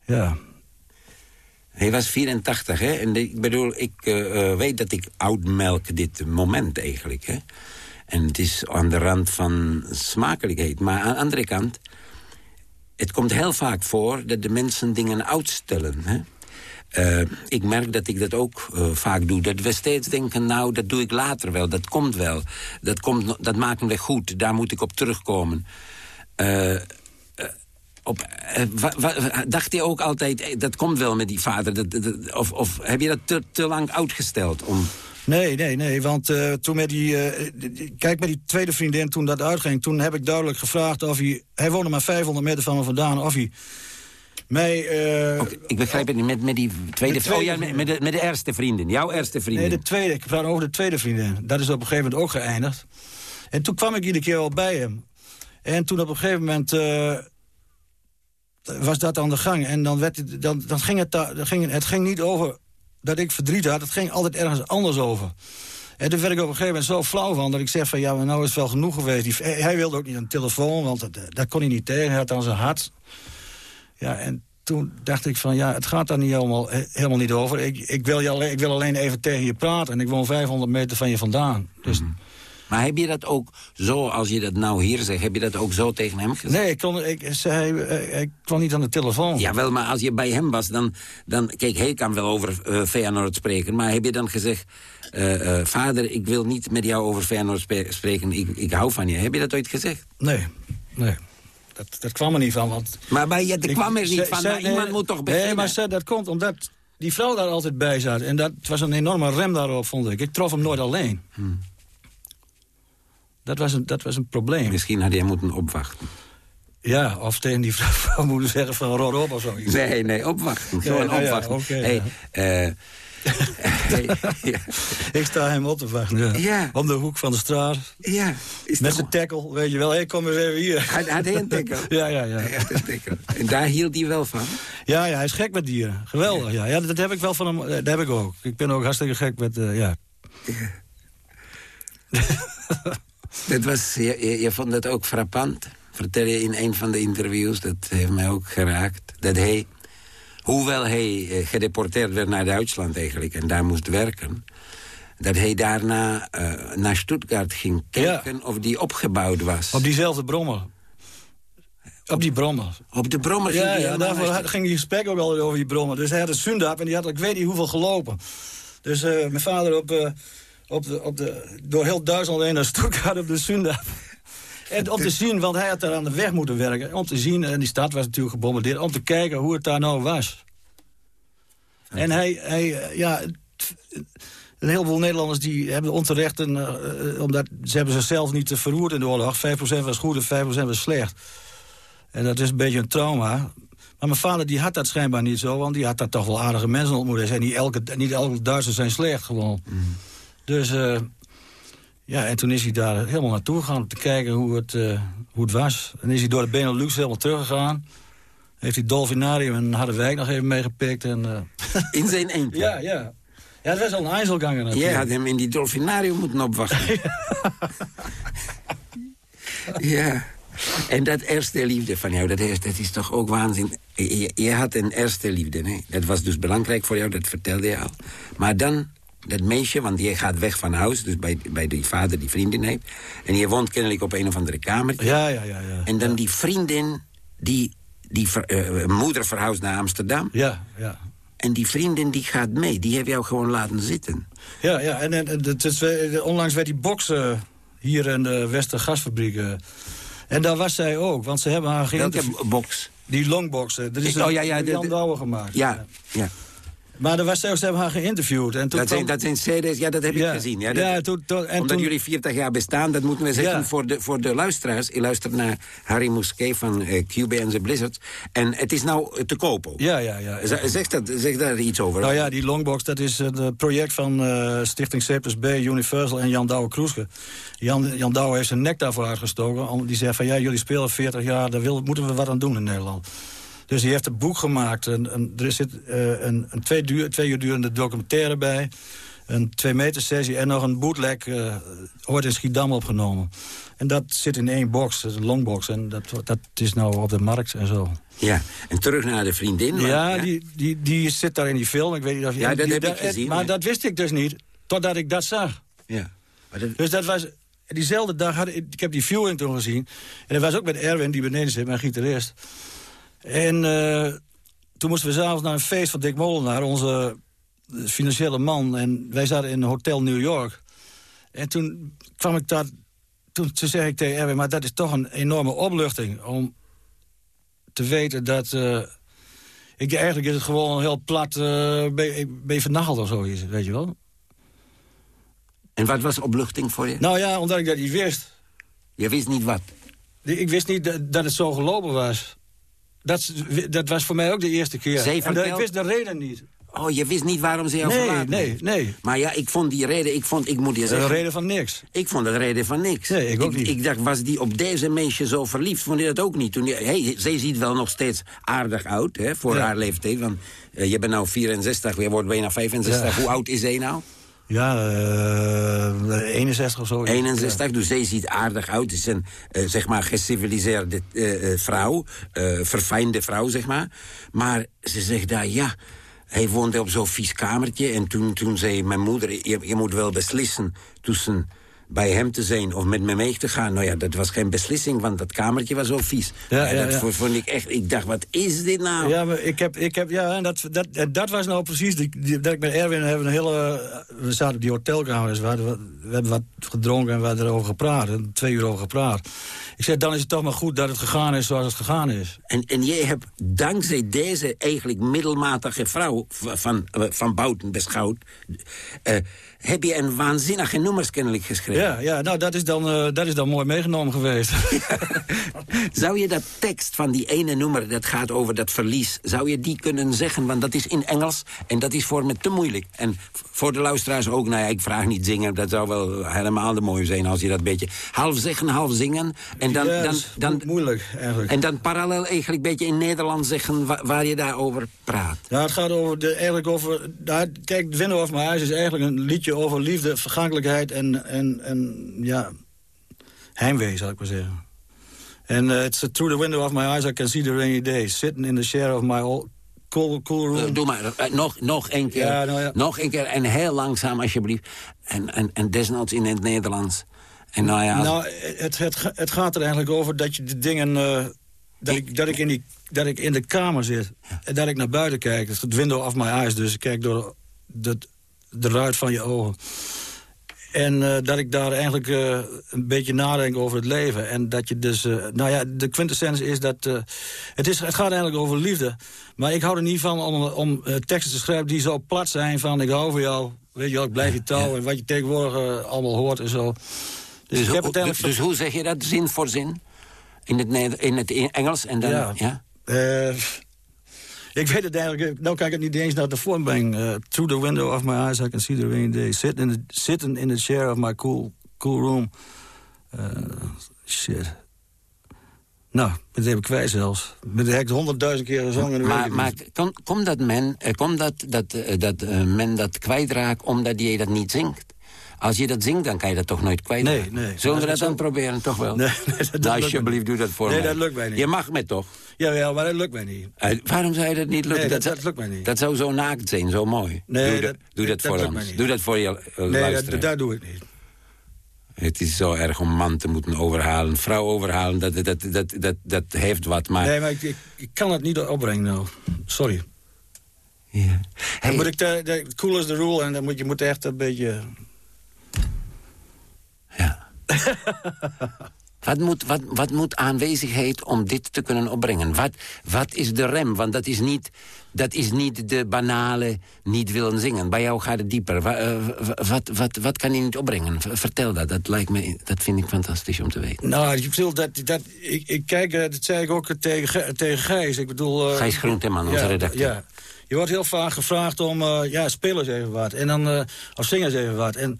S5: Ja,
S4: Hij was 84, hè? En ik bedoel, ik eh, eh, weet dat ik oud melk dit moment eigenlijk, hè? En het is aan de rand van smakelijkheid. Maar aan de andere kant, het komt heel vaak voor dat de mensen dingen uitstellen, hè? Eh, ik merk dat ik dat ook vaak doe. Dat we steeds denken, nou, dat doe ik later wel. Dat komt wel. Dat, komt, dat maken we goed. Daar moet ik op terugkomen. Op, dacht je ook altijd, dat komt wel met die vader? Dat, of, of heb je dat te, te lang uitgesteld? Om...
S5: Nee, nee, nee, want uh, toen met die... Uh, kijk, met die tweede vriendin, toen dat uitging... toen heb ik duidelijk gevraagd of hij... Hij woonde maar 500 meter van me vandaan, of hij mij... Uh,
S4: ik begrijp het niet, met, met die tweede, tweede oh ja, met, met, de, met de eerste vriendin, jouw eerste vriendin.
S5: Nee, de tweede, ik praat over de tweede vriendin. Dat is op een gegeven moment ook geëindigd. En toen kwam ik iedere keer wel bij hem. En toen op een gegeven moment was dat aan de gang. En dan, werd het, dan, dan ging het, dan ging, het ging niet over dat ik verdriet had. Het ging altijd ergens anders over. En toen werd ik op een gegeven moment zo flauw van... dat ik zeg van, ja, maar nou is het wel genoeg geweest. hij wilde ook niet een telefoon, want dat, dat kon hij niet tegen. Hij had aan zijn hart. Ja, en toen dacht ik van, ja, het gaat daar niet helemaal, helemaal niet over. Ik, ik, wil je alleen, ik wil alleen even tegen je praten. En ik woon 500 meter van je vandaan. Dus... Mhm.
S4: Maar heb je dat ook zo, als je dat nou hier zegt... heb je dat ook zo tegen hem gezegd?
S5: Nee, ik, kon, ik, zei, eh, ik kwam niet aan de telefoon.
S4: Ja, wel, maar als je bij hem was, dan... dan kijk, hij kan wel over uh, Feyenoord spreken... maar heb je dan gezegd... Uh, vader, ik wil niet met jou over Feyenoord spreken, ik, ik hou van je. Heb je dat ooit gezegd?
S5: Nee, nee. Dat, dat kwam er niet van, want...
S4: Maar bij je, dat kwam er niet van, maar iemand moet toch beginnen?
S5: Nee, maar dat komt omdat die vrouw daar altijd bij zat. En dat was een enorme rem daarop, vond ik. Ik trof hem nooit alleen. Hmm. Dat was een, dat was een probleem.
S4: Misschien had hij moeten opwachten.
S5: Ja, of tegen die vrouw moeten zeggen van rot op of zoiets.
S4: Nee, nee, opwachten. Gewoon nou ja, opwachten. hey, uh,
S5: Ik sta hem op te wachten. Ja. Om de hoek van de straat.
S4: Ja.
S5: Met zijn tackle, weet je wel. Hé, kom eens even hier.
S4: Hij had een tackle?
S5: Ja, ja, ja.
S4: En daar hield hij wel van?
S5: Ja, ja, hij is gek met dieren. Geweldig, ja. ja dat heb ik wel van hem. Dat heb ik ook. Ik ben ook hartstikke gek met, uh, ja.
S4: Dat was, je, je vond het ook frappant, vertel je in een van de interviews... dat heeft mij ook geraakt, dat hij... hoewel hij eh, gedeporteerd werd naar Duitsland eigenlijk... en daar moest werken... dat hij daarna uh, naar Stuttgart ging kijken of die opgebouwd was.
S5: Op diezelfde brommer. Op die brommer.
S4: Op de brommer
S5: ging ja, ja, daarvoor ging die gesprek ook al over die brommer. Dus hij had een Sundap en die had ik weet niet hoeveel gelopen. Dus uh, mijn vader op op de, op de, door heel Duitsland heen naar Stuttgart op de Sunda. En om te zien, want hij had daar aan de weg moeten werken. Om te zien, en die stad was natuurlijk gebombardeerd... om te kijken hoe het daar nou was. En hij, hij ja... Een heleboel Nederlanders die hebben onterecht... Een, uh, omdat ze hebben zichzelf niet verroerd in de oorlog. 5% was goed en 5% was slecht. En dat is een beetje een trauma. Maar mijn vader die had dat schijnbaar niet zo... want die had daar toch wel aardige mensen ontmoet. Hij zei, niet elke, niet elke Duitsers zijn slecht gewoon. Mm. Dus uh, ja, en toen is hij daar helemaal naartoe gegaan om te kijken hoe het, uh, hoe het was. En is hij door de Benelux helemaal teruggegaan. Heeft hij Dolfinarium en Harderwijk nog even meegepikt. En, uh...
S4: In zijn eentje?
S5: ja, ja. Ja, dat was al een IJsselganger natuurlijk.
S4: Jij had hem in die Dolfinarium moeten opwachten. ja. En dat eerste liefde van jou, dat is, dat is toch ook waanzin. Je, je had een eerste liefde, nee? Dat was dus belangrijk voor jou, dat vertelde je al. Maar dan dat meisje, want die gaat weg van huis... dus bij, bij die vader die vriendin heeft. En die woont kennelijk op een of andere kamer.
S5: Ja, ja, ja. ja
S4: en dan die vriendin, die, die uh, moeder verhuist naar Amsterdam.
S5: Ja, ja.
S4: En die vriendin die gaat mee, die heeft jou gewoon laten zitten.
S5: Ja, ja en, en het is, onlangs werd die boksen hier in de Westergasfabriek... Uh, en daar was zij ook, want ze hebben haar geïnterviewd.
S4: Welke box?
S5: Die longboxen. Dat is oh, ja, ja, Jan Douwe gemaakt.
S4: Ja, ja.
S5: Maar er was zelfs hebben haar geïnterviewd. En toen
S4: dat, zijn, dat zijn CD's, ja, dat heb ik gezien. Ja, dat, ja, toen, en omdat jullie 40 jaar bestaan, dat moeten we zeggen voor, de, voor de luisteraars. Je luistert naar Harry Mousquet van uh, QB en the Blizzards. En het is nou te kopen.
S5: Ja, ja, ja.
S4: Zeg, dat, zeg daar iets over.
S5: Nou ja, die longbox, dat is het project van uh, Stichting C+B, Universal en Jan Douwe Kroeske. Jan, Jan Douwe heeft zijn nek daarvoor uitgestoken. Die zegt van, ja, jullie spelen 40 jaar, daar wil, moeten we wat aan doen in Nederland. Dus hij heeft een boek gemaakt. Een, een, er zit uh, een, een twee, duur, twee uur durende documentaire bij. Een twee meter sessie en nog een bootleg eh ooit in Schiedam opgenomen. En dat zit in één box, dat is een longbox. En dat, dat is nou op de markt en zo.
S4: Ja, en terug naar de vriendin.
S5: Ja, Die, die, die zit daar in die film. Ik weet niet of je,
S4: Ja, dat
S5: die-
S4: heb ik gezien,
S5: Maar dat wist ik dus niet, totdat ik dat zag.
S4: Ja. Maar dat-
S5: Dus dat was... Diezelfde dag had ik... Ik heb die viewing toen gezien. En dat was ook met Erwin, die beneden zit, mijn gitarist. En eh, toen moesten we s'avonds naar een feest van Dick Molenaar, onze financiële man. En wij zaten in een hotel New York. En toen kwam ik daar... Toen, toen zei ik tegen Erwin, maar dat is toch een enorme opluchting... om te weten dat... eh, ik, eigenlijk is het gewoon heel plat... eh ben, ben je vernacheld of zoiets, weet je wel?
S4: En wat was opluchting voor je?
S5: Nou ja, omdat ik dat niet wist.
S4: Je wist niet wat.
S5: Ik wist niet dat, dat het zo gelopen was. Dat, dat was voor mij ook de eerste keer.
S4: Zij
S5: en dat, ik wist de reden niet.
S4: Oh, je wist niet waarom ze jou
S5: Nee,
S4: verlaten
S5: nee,
S4: heeft.
S5: nee.
S4: Maar ja, ik vond die reden, ik, vond, ik moet je
S5: De
S4: zeggen...
S5: reden van niks.
S4: Ik vond het reden van niks.
S5: Nee, ik ook niet.
S4: Ik dacht, was die op deze meisje zo verliefd? Vond je dat ook niet? Toen je, hey, zij ziet wel nog steeds aardig oud, hè, voor
S5: Ja.
S4: haar leeftijd. Want eh, je bent nou 64, je wordt bijna 65.
S5: Ja.
S4: Hoe oud is zij nou?
S5: Ja, eh 61 of zo.
S4: 61, dus zij ziet aardig uit. Het is een, eh, zeg maar, geciviliseerde eh, vrouw. verfijnde vrouw, zeg maar. Maar ze zegt daar, ja... Hij woonde op zo'n vies kamertje. En toen, toen zei mijn moeder, je, je moet wel beslissen... tussen bij hem te zijn of met me mee te gaan. Nou ja, dat was geen beslissing, want dat kamertje was zo vies.
S5: Ja,
S4: dat
S5: ja.
S4: vond- ik echt... Ik dacht, wat is dit nou?
S5: Ja, maar ik heb, ik heb, ja, en dat, dat, en dat was nou precies, die, die- dat ik met Erwin hebben een hele, we zaten op die hotelkamer, dus we, hadden, we hebben wat gedronken en we hadden erover gepraat, en twee uur over gepraat. Ik zei, dan is het toch maar goed dat het gegaan is zoals het gegaan is.
S4: En, en jij hebt dankzij deze eigenlijk middelmatige vrouw... van, eh, van Bouten beschouwd... eh, heb je een waanzinnige nummers kennelijk geschreven.
S5: Ja, ja nou dat is, dan, eh, dat is dan mooi meegenomen geweest.
S4: Zou je dat tekst van die ene nummer, dat gaat over dat verlies... zou je die kunnen zeggen? Want dat is in Engels en dat is voor me te moeilijk. En voor de luisteraars ook, nou ja, ik vraag niet zingen... dat zou wel helemaal de mooi zijn als je dat beetje... half zeggen, half zingen. En dan, dan,
S5: is
S4: dan,
S5: mo- moeilijk eigenlijk.
S4: en dan parallel eigenlijk een beetje in Nederlands zeggen... wa- waar je daarover praat.
S5: Ja, het gaat over de, eigenlijk over... Nou, kijk, Window of My Eyes is eigenlijk een liedje over liefde, vergankelijkheid en, en, en ja, heimwee, zal ik maar zeggen. En eh, it's through the window of my eyes I can see the rainy days. Sitting in the share of my old cool, cool room.
S4: Eh, Doe maar, eh, nog, nog één keer.
S5: Ja, nou ja.
S4: Nog één keer en heel langzaam alsjeblieft. En, en, en desnoods in het Nederlands. En nou ja,
S5: Nou, het, het, het gaat er eigenlijk over dat je de dingen... dat, ik, dat, ik in die, dat ik in de kamer zit en dat ik naar buiten kijk. Het window of my eyes, dus ik kijk door de, de ruit van je ogen. En eh, dat ik daar eigenlijk eh, een beetje nadenk over het leven. En dat je dus... eh, nou ja, de quintessence is dat... het, is, het gaat eigenlijk over liefde. Maar ik hou er niet van om, om teksten te schrijven die zo plat zijn van... ik hou van jou, weet je wel, ik blijf je touw. En wat je tegenwoordig allemaal hoort en zo. Dus,
S4: dus,
S5: ik heb
S4: dus hoe zeg je dat, zin voor zin? In het, in het Engels en dan... Ja.
S5: Ja. Eh, ik weet het eigenlijk... Nou kan ik het niet eens naar de vorm brengen. Eh, through the window of my eyes I can see the rainy day. Sitting in the, sitting in the chair of my cool, cool room. Eh, shit. Nou, dat heb ik kwijt zelfs. Met de hek honderdduizend keer gezongen.
S4: Maar, maar
S5: niet.
S4: kom, dat men, eh, kom dat, dat, eh, dat eh, men dat kwijtraakt omdat je dat niet zingt? Als je dat zingt, dan kan je dat toch nooit kwijtraken?
S5: Nee, nee.
S4: Zullen we dat
S5: dat
S4: dan proberen, toch wel?
S5: Nee, nee, dat-
S4: nou, alsjeblieft, doe dat voor
S5: Nee,
S4: mij.
S5: dat lukt mij niet.
S4: Je mag me toch?
S5: Jawel, maar dat lukt mij niet.
S4: Eh, waarom zou je dat niet lukken?
S5: Nee, dat- lukt mij niet.
S4: Dat zou zo naakt zijn, zo mooi.
S5: Nee,
S4: doe
S5: dat-
S4: doe dat, voor ons. Doe dat voor je uh,
S5: Nee, dat, dat doe ik niet.
S4: Het is zo erg om man te moeten overhalen. Vrouw overhalen, dat, dat, dat, dat, dat heeft wat. Maar,
S5: Nee, maar ik, ik, ik kan het niet opbrengen nou. Sorry.
S4: Ja.
S5: Dan
S4: Hey,
S5: moet ik de, de, cool is the rule en dan moet je moet echt een beetje...
S4: wat, moet, wat, wat moet aanwezigheid om dit te kunnen opbrengen? Wat, wat is de rem? Want dat is, niet, dat is niet de banale niet willen zingen. Bij jou gaat het dieper. Eh, wa- wat, wat, wat kan je niet opbrengen? Vertel dat. Dat, lijkt me, dat vind ik fantastisch om te weten.
S5: Nou, ik bedoel, dat, dat, ik, ik kijk, eh, dat zei ik ook tegen, Ge- tegen Gijs. Ik bedoel... eh,
S4: Gijs Groenteman, onze
S5: ja,
S4: redacteur.
S5: Ja. Je wordt heel vaak gevraagd om, eh, ja, speel eens even wat. En dan, eh, of zing eens even wat. En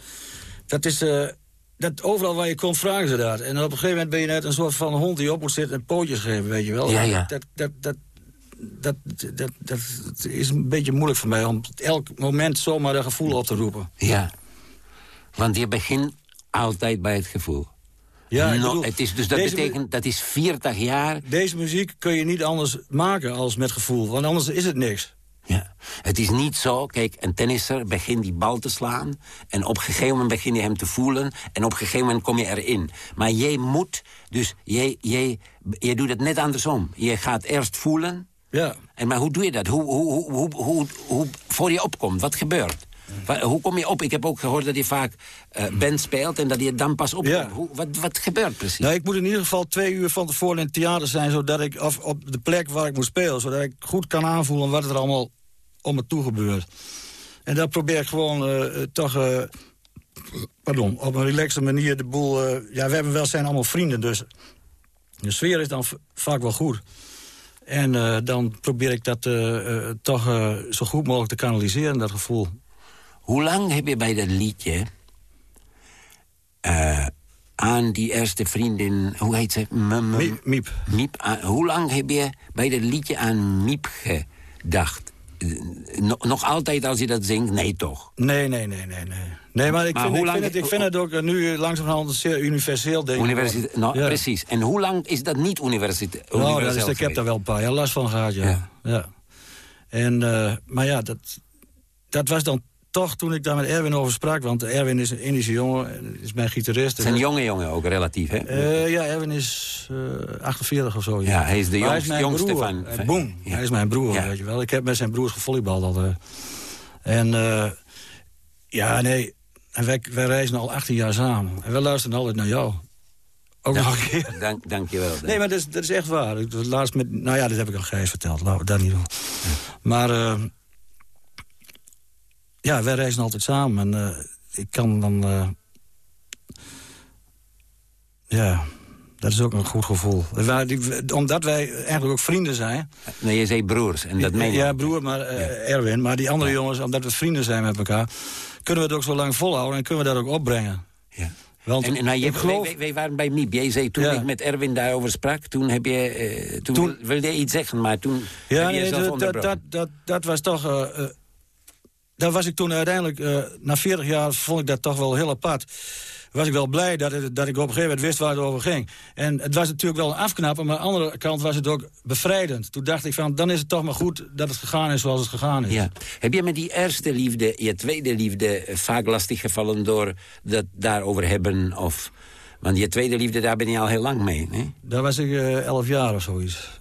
S5: dat is... dat overal waar je komt, vragen ze dat. En op een gegeven moment ben je net een soort van hond die op moet zitten en pootjes geven, weet je wel.
S4: Ja, ja.
S5: Dat, dat, dat, dat, dat, dat, is een beetje moeilijk voor mij... om elk moment zomaar een gevoel op te roepen.
S4: Ja. Want je begint altijd bij het gevoel.
S5: Ja,
S4: No,
S5: bedoel,
S4: het is, dus dat betekent, dat is 40 jaar...
S5: Deze muziek kun je niet anders maken als met gevoel. Want anders is het niks.
S4: Het is niet zo, kijk, een tennisser begint die bal te slaan... en op een gegeven moment begin je hem te voelen... en op een gegeven moment kom je erin. Maar jij moet, dus jij, jij, jij doet het net andersom. Je gaat eerst voelen,
S5: Ja.
S4: en maar hoe doe je dat? Hoe, hoe, hoe, hoe, hoe, hoe voor je opkomt, wat gebeurt? Hoe kom je op? Ik heb ook gehoord dat je vaak eh band speelt... en dat je dan pas opkomt.
S5: Ja.
S4: Hoe, wat, wat gebeurt precies?
S5: Nou, ik moet in ieder geval twee uur van tevoren in het theater zijn... zodat ik of op de plek waar ik moet spelen... zodat ik goed kan aanvoelen wat er allemaal om me toe gebeurt. En dan probeer ik gewoon eh, eh, toch... eh, pardon, op een relaxe manier de boel... ja, we hebben wel zijn allemaal vrienden, dus de sfeer is dan vaak wel goed. En dan probeer ik dat toch zo goed mogelijk te kanaliseren, dat gevoel.
S4: Hoe lang heb je bij dat liedje... aan die eerste vriendin, hoe heet ze? M- m-
S5: Miep. Miep.
S4: Miep, aan- hoe lang heb je bij dat liedje aan Miep gedacht? Eh, no- nog altijd als je dat zingt? Nee, toch?
S5: Nee, nee, nee, nee, nee. Nee, maar ik,
S4: Maar
S5: vind, ik,
S4: lang-
S5: vind het, ik vind het ook eh, nu langzamerhand zeer universeel ding.
S4: Universiteit, nou,
S5: Ja.
S4: Precies. En hoe lang is dat niet universiteit?
S5: Nou, dat is, ik heb daar wel een paar jaar last van gehad, ja.
S4: Ja.
S5: ja. En, eh, maar ja, dat, dat was dan toch toen ik daar met Erwin over sprak... want Erwin is een Indische jongen, en is mijn gitarist.
S4: Het is een jonge jongen ook, relatief, hè?
S5: Eh, ja, Erwin is eh 48 of zo.
S4: Ja, hij is de jongste-
S5: mijn
S4: jongste
S5: broer.
S4: van-
S5: Eh,
S4: van- ja.
S5: hij is mijn broer,
S4: Ja.
S5: weet je wel. Ik heb met zijn broers gevolleybald altijd. En eh, ja, nee, en wij, wij reizen al 18 jaar samen. En wij luisteren altijd naar jou. Ook nog een keer.
S4: Dank, dank je wel.
S5: Nee, maar dat is, dat is echt waar. Laatst met, nou ja, dat heb ik al Gijs verteld. Laten we dat niet doen. Maar eh, ja, wij reizen altijd samen. En eh, ik kan dan... eh, ja, dat is ook een goed gevoel. Wij- die- Omdat wij eigenlijk ook vrienden zijn.
S4: Nee, je zei broers, en dat meen je.
S5: Ja, broer, maar eh, Erwin. Maar die andere jongens, omdat we vrienden zijn met elkaar... kunnen we het ook zo lang volhouden en kunnen we dat ook opbrengen.
S4: Ja.
S5: Want
S4: En, nou, je,
S5: ik geloof...
S4: wij, wij waren bij. Jij zei toen
S5: Ja.
S4: ik met Erwin daarover sprak... toen, heb je, toen,
S5: Toen-
S4: wilde je iets zeggen, maar toen
S5: Ja,
S4: heb je
S5: nee, dat, dat, dat, was toch... daar was ik toen uiteindelijk... eh, na 40 jaar vond ik dat toch wel heel apart. Was ik wel blij dat, het- dat ik op een gegeven moment wist waar het over ging. En het was natuurlijk wel een afknappen, maar aan de andere kant was het ook bevrijdend. Toen dacht ik van, dan is het toch maar goed dat het gegaan is zoals het gegaan is.
S4: Ja. Heb je met die eerste liefde, je tweede liefde... vaak lastiggevallen door dat daarover hebben? Of, want je tweede liefde, daar ben je al heel lang mee, nee?
S5: Daar was ik eh, elf jaar of zoiets.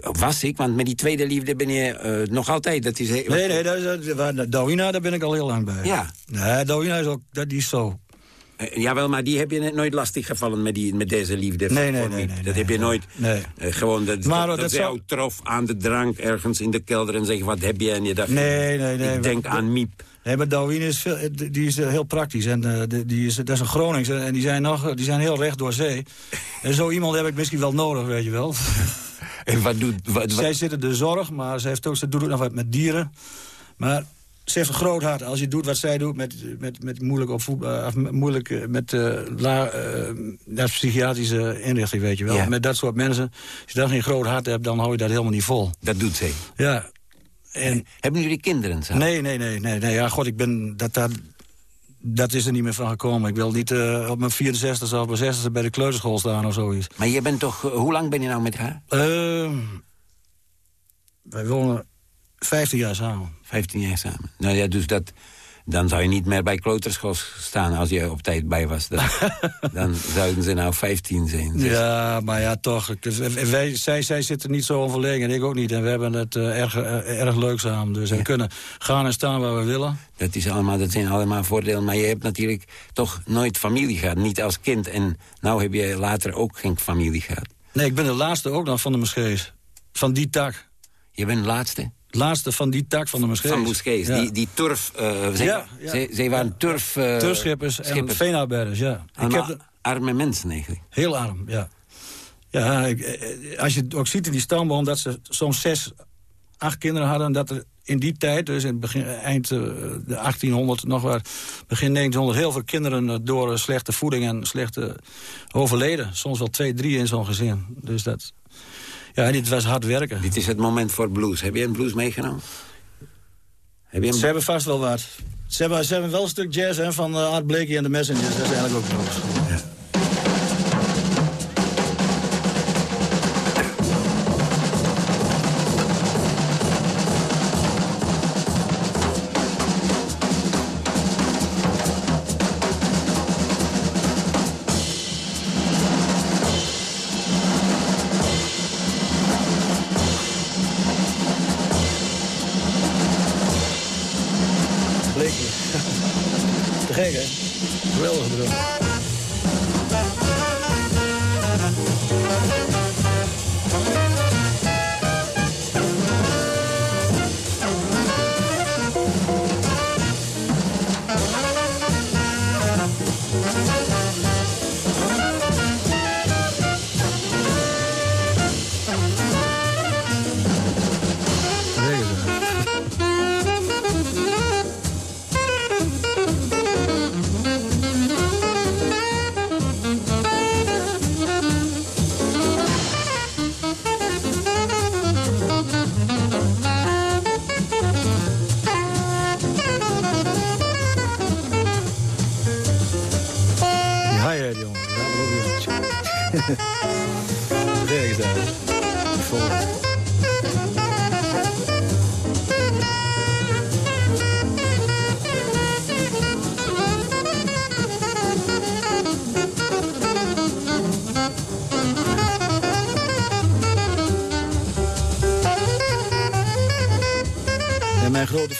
S4: Was ik, want met die tweede liefde ben je eh, nog altijd. Dat is heel-
S5: Nee, nee, dat is, dat- waar- Dawina, daar ben ik al heel lang bij.
S4: Ja.
S5: Nee, Dawina is ook, dat, die is zo.
S4: Eh, jawel, maar die heb je net nooit lastiggevallen met, die, met deze liefde.
S5: Nee, nee, nee,
S4: Dat
S5: nee,
S4: heb je nooit.
S5: Nee.
S4: eh, gewoon dat,
S5: Maar,
S4: dat, jou trof aan de drank ergens in de kelder en zeggen: wat heb je? En je dacht:
S5: Nee, nee, nee.
S4: Ik denk aan Miep.
S5: Nee, maar Dawin is, veel, die is eh, heel praktisch. En eh, die- is, dat is een Gronings. En die zijn, nog, die zijn heel recht door zee. En zo iemand heb ik misschien wel nodig, weet je wel.
S4: En wat doet. Wat, wat-
S5: Zij zit in de zorg, maar ze, heeft ook, ze doet ook nog wat met dieren. Maar ze heeft een groot hart. Als je doet wat zij doet met, met, met moeilijk, opvoed, eh, of moeilijk eh, met eh, la, eh, ja, psychiatrische inrichting, weet je wel.
S4: Ja.
S5: Met dat soort mensen. Als je dan geen groot hart hebt, dan hou je dat helemaal niet vol.
S4: dat doet zij.
S5: Ja. En,
S4: Hebben jullie kinderen samen?
S5: Nee, nee, nee, nee, nee. Ja, god, ik ben... Dat, dat, dat is er niet meer van gekomen. Ik wil niet eh, op mijn 64 of mijn 60 bij de kleuterschool staan of zoiets.
S4: Maar je bent toch. eh, hoe lang ben je nou met haar?
S5: Ehm, wij wonen 15 jaar samen.
S4: 15 jaar samen. Nou ja, dus dat. Dan zou je niet meer bij kleuterschool staan als je op tijd bij was. Dan, dan zouden ze nou 15 zijn. Dus-
S5: Ja, maar ja, toch. Ik- Wij, zij, zij zitten niet zo onverlegen en ik ook niet. En we hebben het eh, erg, eh, erg leuk samen. Dus we kunnen gaan en staan waar we willen.
S4: Dat, is allemaal, dat zijn allemaal voordelen. Maar je hebt natuurlijk toch nooit familie gehad. Niet als kind. En nou heb je later ook geen familie gehad.
S5: Nee, ik ben de laatste ook nog van de Moschees. Van die tak.
S4: Je bent de laatste
S5: Laatste van die tak van de Moschees.
S4: van Boeskees.
S5: Ja.
S4: Die, die turf... zij,
S5: Ja, ja.
S4: Zij, zij waren turf... eh,
S5: Turfschippers en veenarbeiders, ja. Ik heb de-
S4: arme mensen eigenlijk.
S5: Heel arm, ja. Ja, ik, eh, als je ook ziet in die stamboom dat ze soms zes, acht kinderen hadden... dat er in die tijd, dus in het begin, eind de 1800 nog wat... begin 1900 heel veel kinderen door slechte voeding en slechte overleden. Soms wel twee, drie in zo'n gezin. Dus dat... Ja, dit was hard werken.
S4: Dit is het moment voor blues. Heb je een blues meegenomen? Heb je een
S5: Ze hebben vast wel wat. Ze hebben, ze hebben wel een stuk jazz hè, van uh, Art Blakey en de Messengers. Dat is eigenlijk ook blues.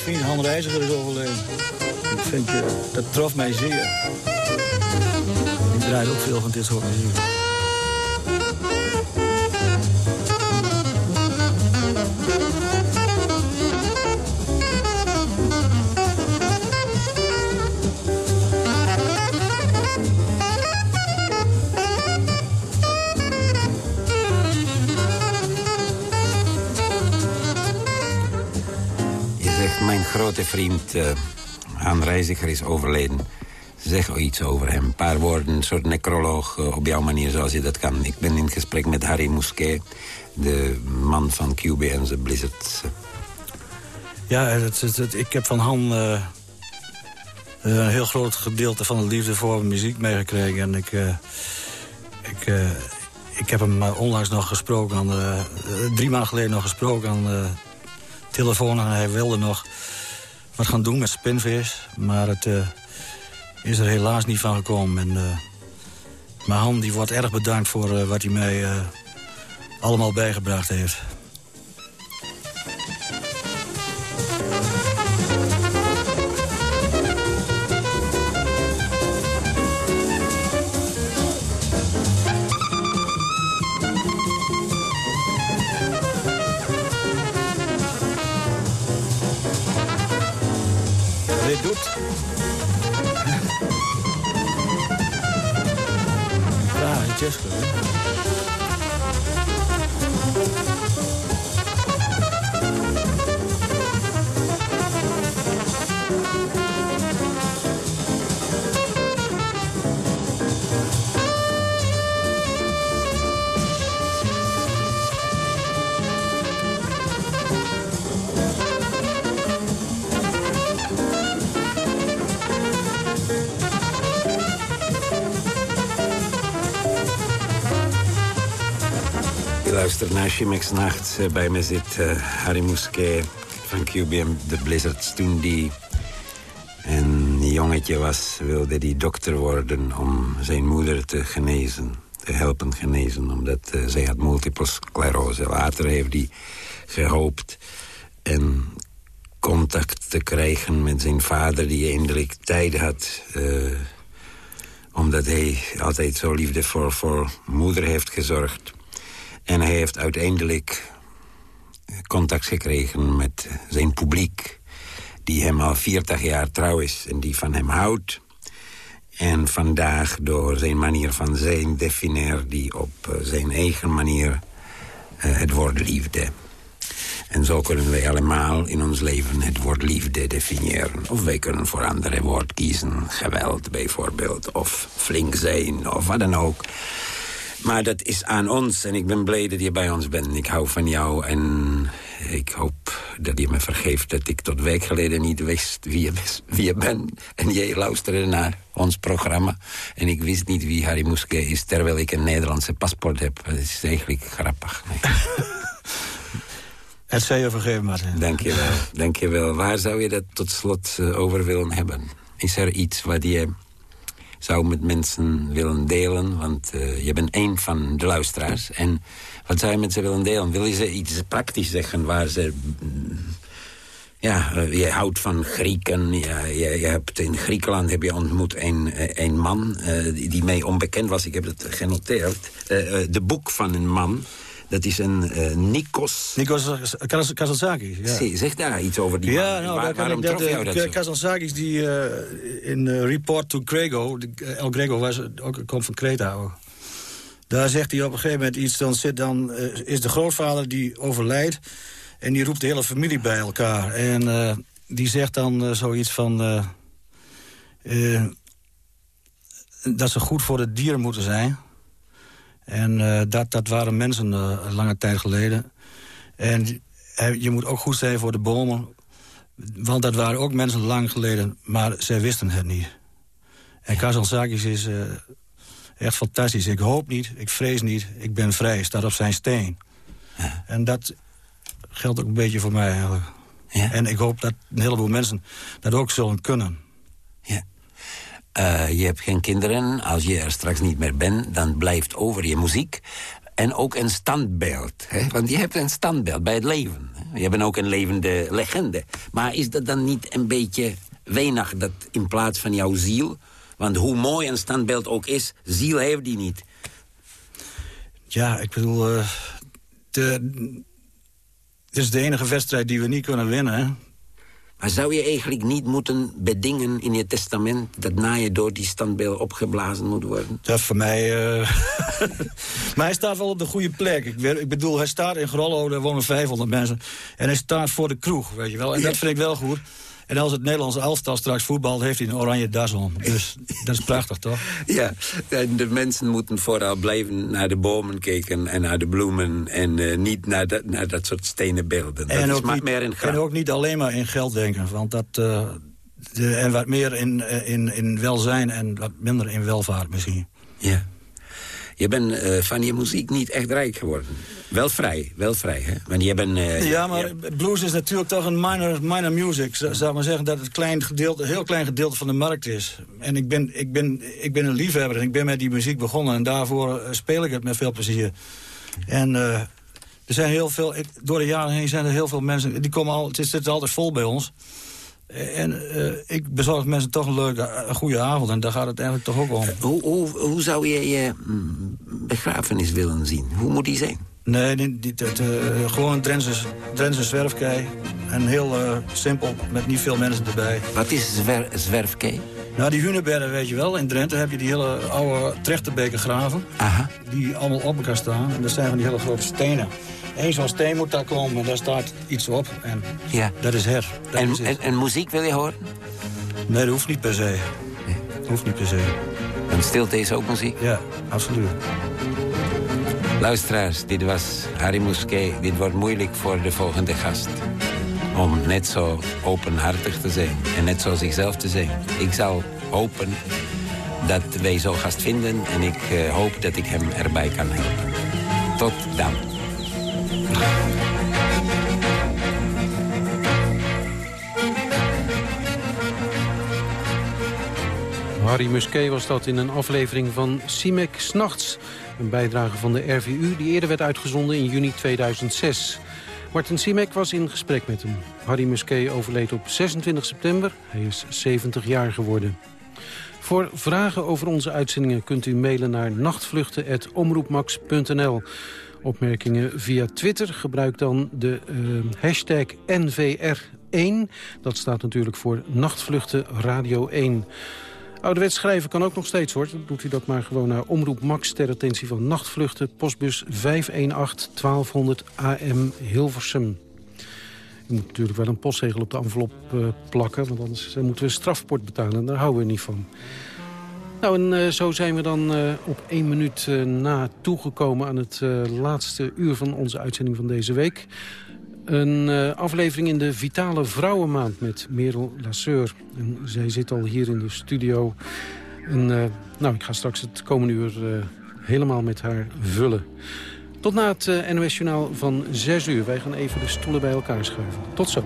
S5: Vriend Han Reiziger is overleden. Ik vind, eh, dat trof mij zeer. Ik draai ook veel van dit soort muziek.
S4: Grote vriend eh Han Reiziger is overleden. Zeg iets over hem. Een paar woorden, een soort necroloog eh, op jouw manier zoals je dat kan. Ik ben in gesprek met Harry Mousquet, de man van QB en de Blizzard.
S5: Ja, ik heb van Han eh, een heel groot gedeelte van de liefde voor muziek meegekregen. En ik, ik, ik heb hem onlangs nog gesproken, aan drie maanden geleden nog gesproken aan de telefoon. En hij wilde nog wat gaan doen met Spinvis. Maar het eh, is er helaas niet van gekomen. En, maar Han die wordt erg bedankt voor eh, wat hij mij allemaal bijgebracht heeft. Ja, Chesco,
S4: naar Chimex Nacht. Eh, Bij me zit eh, Harry Mousquet van QBM, de Blizzards. Toen die een jongetje was, wilde hij dokter worden... om zijn moeder te genezen, te helpen genezen. Omdat eh, zij had multiple sclerose. Later heeft hij gehoopt en contact te krijgen met zijn vader... die eindelijk tijd had... omdat hij altijd zo liefde voor, voor moeder heeft gezorgd. En hij heeft uiteindelijk contact gekregen met zijn publiek... die hem al 40 jaar trouw is en die van hem houdt. En vandaag door zijn manier van zijn defineert... die op eh, zijn eigen manier eh, het woord liefde. En zo kunnen wij allemaal in ons leven het woord liefde definiëren. Of wij kunnen voor andere woord kiezen. Geweld bijvoorbeeld, of flink zijn, of wat dan ook. Maar dat is aan ons en ik ben blij dat je bij ons bent. Ik hou van jou en ik hoop dat je me vergeeft... dat ik tot week geleden niet wist wie je, wie je bent. En jij luisterde naar ons programma. En ik wist niet wie Harry Muske is... terwijl ik een Nederlandse paspoort heb. Dat is eigenlijk grappig.
S5: Het zij je vergeven, Martin.
S4: Dank je wel. Dank je wel. Waar zou je dat tot slot uh, over willen hebben? Is er iets wat je zou met mensen willen delen? Want uh, je bent één van de luisteraars. En wat zou je met ze willen delen? Wil je ze iets praktisch zeggen waar ze... mm, Ja, uh, je houdt van Grieken. Ja, je, hebt in Griekenland heb je ontmoet een, een man die, die mij onbekend was. Ik heb het genoteerd. de boek van een man... Dat is een uh, Nikos...
S5: Nikos Kazantzakis, ja.
S4: Zeg daar iets over die
S5: ja,
S4: man.
S5: Nou,
S4: Waar, waarom trof jou dat zo?
S5: Kazantzakis die uh, in Report to Grego... El Grego was, ook, komt van Kreta ook. Daar zegt hij op een gegeven moment iets... dan, zit, dan is de grootvader die overlijdt... en die roept de hele familie bij elkaar. En die zegt dan zoiets van... dat ze goed voor de dieren moeten zijn... En uh, dat, dat waren mensen uh, lange tijd geleden. En je moet ook goed zijn voor de bomen. Want dat waren ook mensen lang geleden, maar zij wisten het niet. En Kazantzakis is echt fantastisch. Ik hoop niet, ik vrees niet, ik ben vrij. Staat op zijn steen. Ja. En dat geldt ook een beetje voor mij eigenlijk. Ja. En ik hoop dat een heleboel mensen dat ook zullen kunnen.
S4: Ja. Uh, je hebt geen kinderen. Als je er straks niet meer bent, dan blijft over je muziek. En ook een standbeeld. Hè? Want je hebt een standbeeld bij het leven. Je bent ook een levende legende. Maar is dat dan niet een beetje weinig dat in plaats van jouw ziel... want hoe mooi een standbeeld ook is, ziel heeft die niet.
S5: Ja, ik bedoel... Uh, de, het is de enige wedstrijd die we niet kunnen winnen, hè?
S4: Maar zou je eigenlijk niet moeten bedingen in je testament... dat na je door die standbeeld opgeblazen moet worden?
S5: Dat voor mij... Uh... maar hij staat wel op de goede plek. Ik, ik bedoel, hij staat in Grollo, daar wonen 500 mensen. En hij staat voor de kroeg, weet je wel. En dat vind ik wel goed. En als het Nederlandse elftal straks voetbalt, heeft hij een oranje das om. Dus dat is prachtig, toch?
S4: Ja, en de mensen moeten vooral blijven naar de bomen kijken en naar de bloemen... en uh, niet naar, dat, naar dat soort stenen beelden.
S5: En,
S4: dat
S5: ook niet, meer in en ook niet alleen maar in geld denken. Want dat, uh, de, en wat meer in, in, in welzijn en wat minder in welvaart misschien.
S4: Ja. Je bent uh, van je muziek niet echt rijk geworden. Wel vrij, wel vrij, hè? Want je bent... Uh,
S5: ja, maar je... blues is natuurlijk toch een minor, minor music. Zou maar zeggen dat het klein gedeelte, een heel klein gedeelte van de markt is. En ik ben, ik, ben, ik ben een liefhebber en ik ben met die muziek begonnen. En daarvoor uh, speel ik het met veel plezier. En uh, er zijn heel veel... Ik, door de jaren heen zijn er heel veel mensen... Die komen al, het zit altijd vol bij ons. En uh, ik bezorg mensen toch een leuke, een goede avond. En daar gaat het eigenlijk toch ook om.
S4: Hoe, hoe, hoe zou je je begrafenis willen zien? Hoe moet die zijn?
S5: Nee, die, die, die, uh, gewoon Drentse, Drentse zwerfkei. En heel uh, simpel, met niet veel mensen erbij.
S4: Wat is zwer, zwerfkei?
S5: Nou, die Hunebedden, weet je wel. In Drenthe heb je die hele oude trechterbekergraven.
S4: Aha.
S5: Die allemaal op elkaar staan. En dat zijn van die hele grote stenen. Eén zo'n steen moet daar komen en daar staat iets op. En
S4: ja.
S5: dat is her. Dat
S4: en,
S5: is
S4: en, en, muziek wil je horen?
S5: Nee, dat hoeft niet per se. Nee. Dat hoeft niet per se.
S4: En stilte is ook muziek?
S5: Ja, absoluut.
S4: Luisteraars, dit was Harry Musquet. Dit wordt moeilijk voor de volgende gast. Om net zo openhartig te zijn en net zo zichzelf te zijn. Ik zal hopen dat wij zo gast vinden en ik uh, hoop dat ik hem erbij kan helpen. Tot dan.
S3: Harry Musquet was dat in een aflevering van Simek S'nachts. Een bijdrage van de RVU die eerder werd uitgezonden in juni 2006. Martin Simek was in gesprek met hem. Harry Musquet overleed op 26 september. Hij is 70 jaar geworden. Voor vragen over onze uitzendingen kunt u mailen naar nachtvluchten.omroepmax.nl. Opmerkingen via Twitter. Gebruik dan de uh, hashtag NVR1. Dat staat natuurlijk voor Nachtvluchten Radio 1. Ouderwets schrijven kan ook nog steeds, hoor. Doet u dat maar gewoon naar Omroep Max... ter attentie van Nachtvluchten, postbus 518-1200 AM Hilversum. Je moet natuurlijk wel een postzegel op de envelop uh, plakken... want anders moeten we strafport betalen. Daar houden we niet van. Nou, en uh, zo zijn we dan uh, op één minuut uh, na toegekomen aan het laatste uur van onze uitzending van deze week. Een aflevering in de Vitale Vrouwenmaand met Merel Lasseur. En zij zit al hier in de studio. En nou, ik ga straks het komende uur helemaal met haar vullen. Tot na het NOS-journaal van 6 uur. Wij gaan even de stoelen bij elkaar schuiven. Tot zo.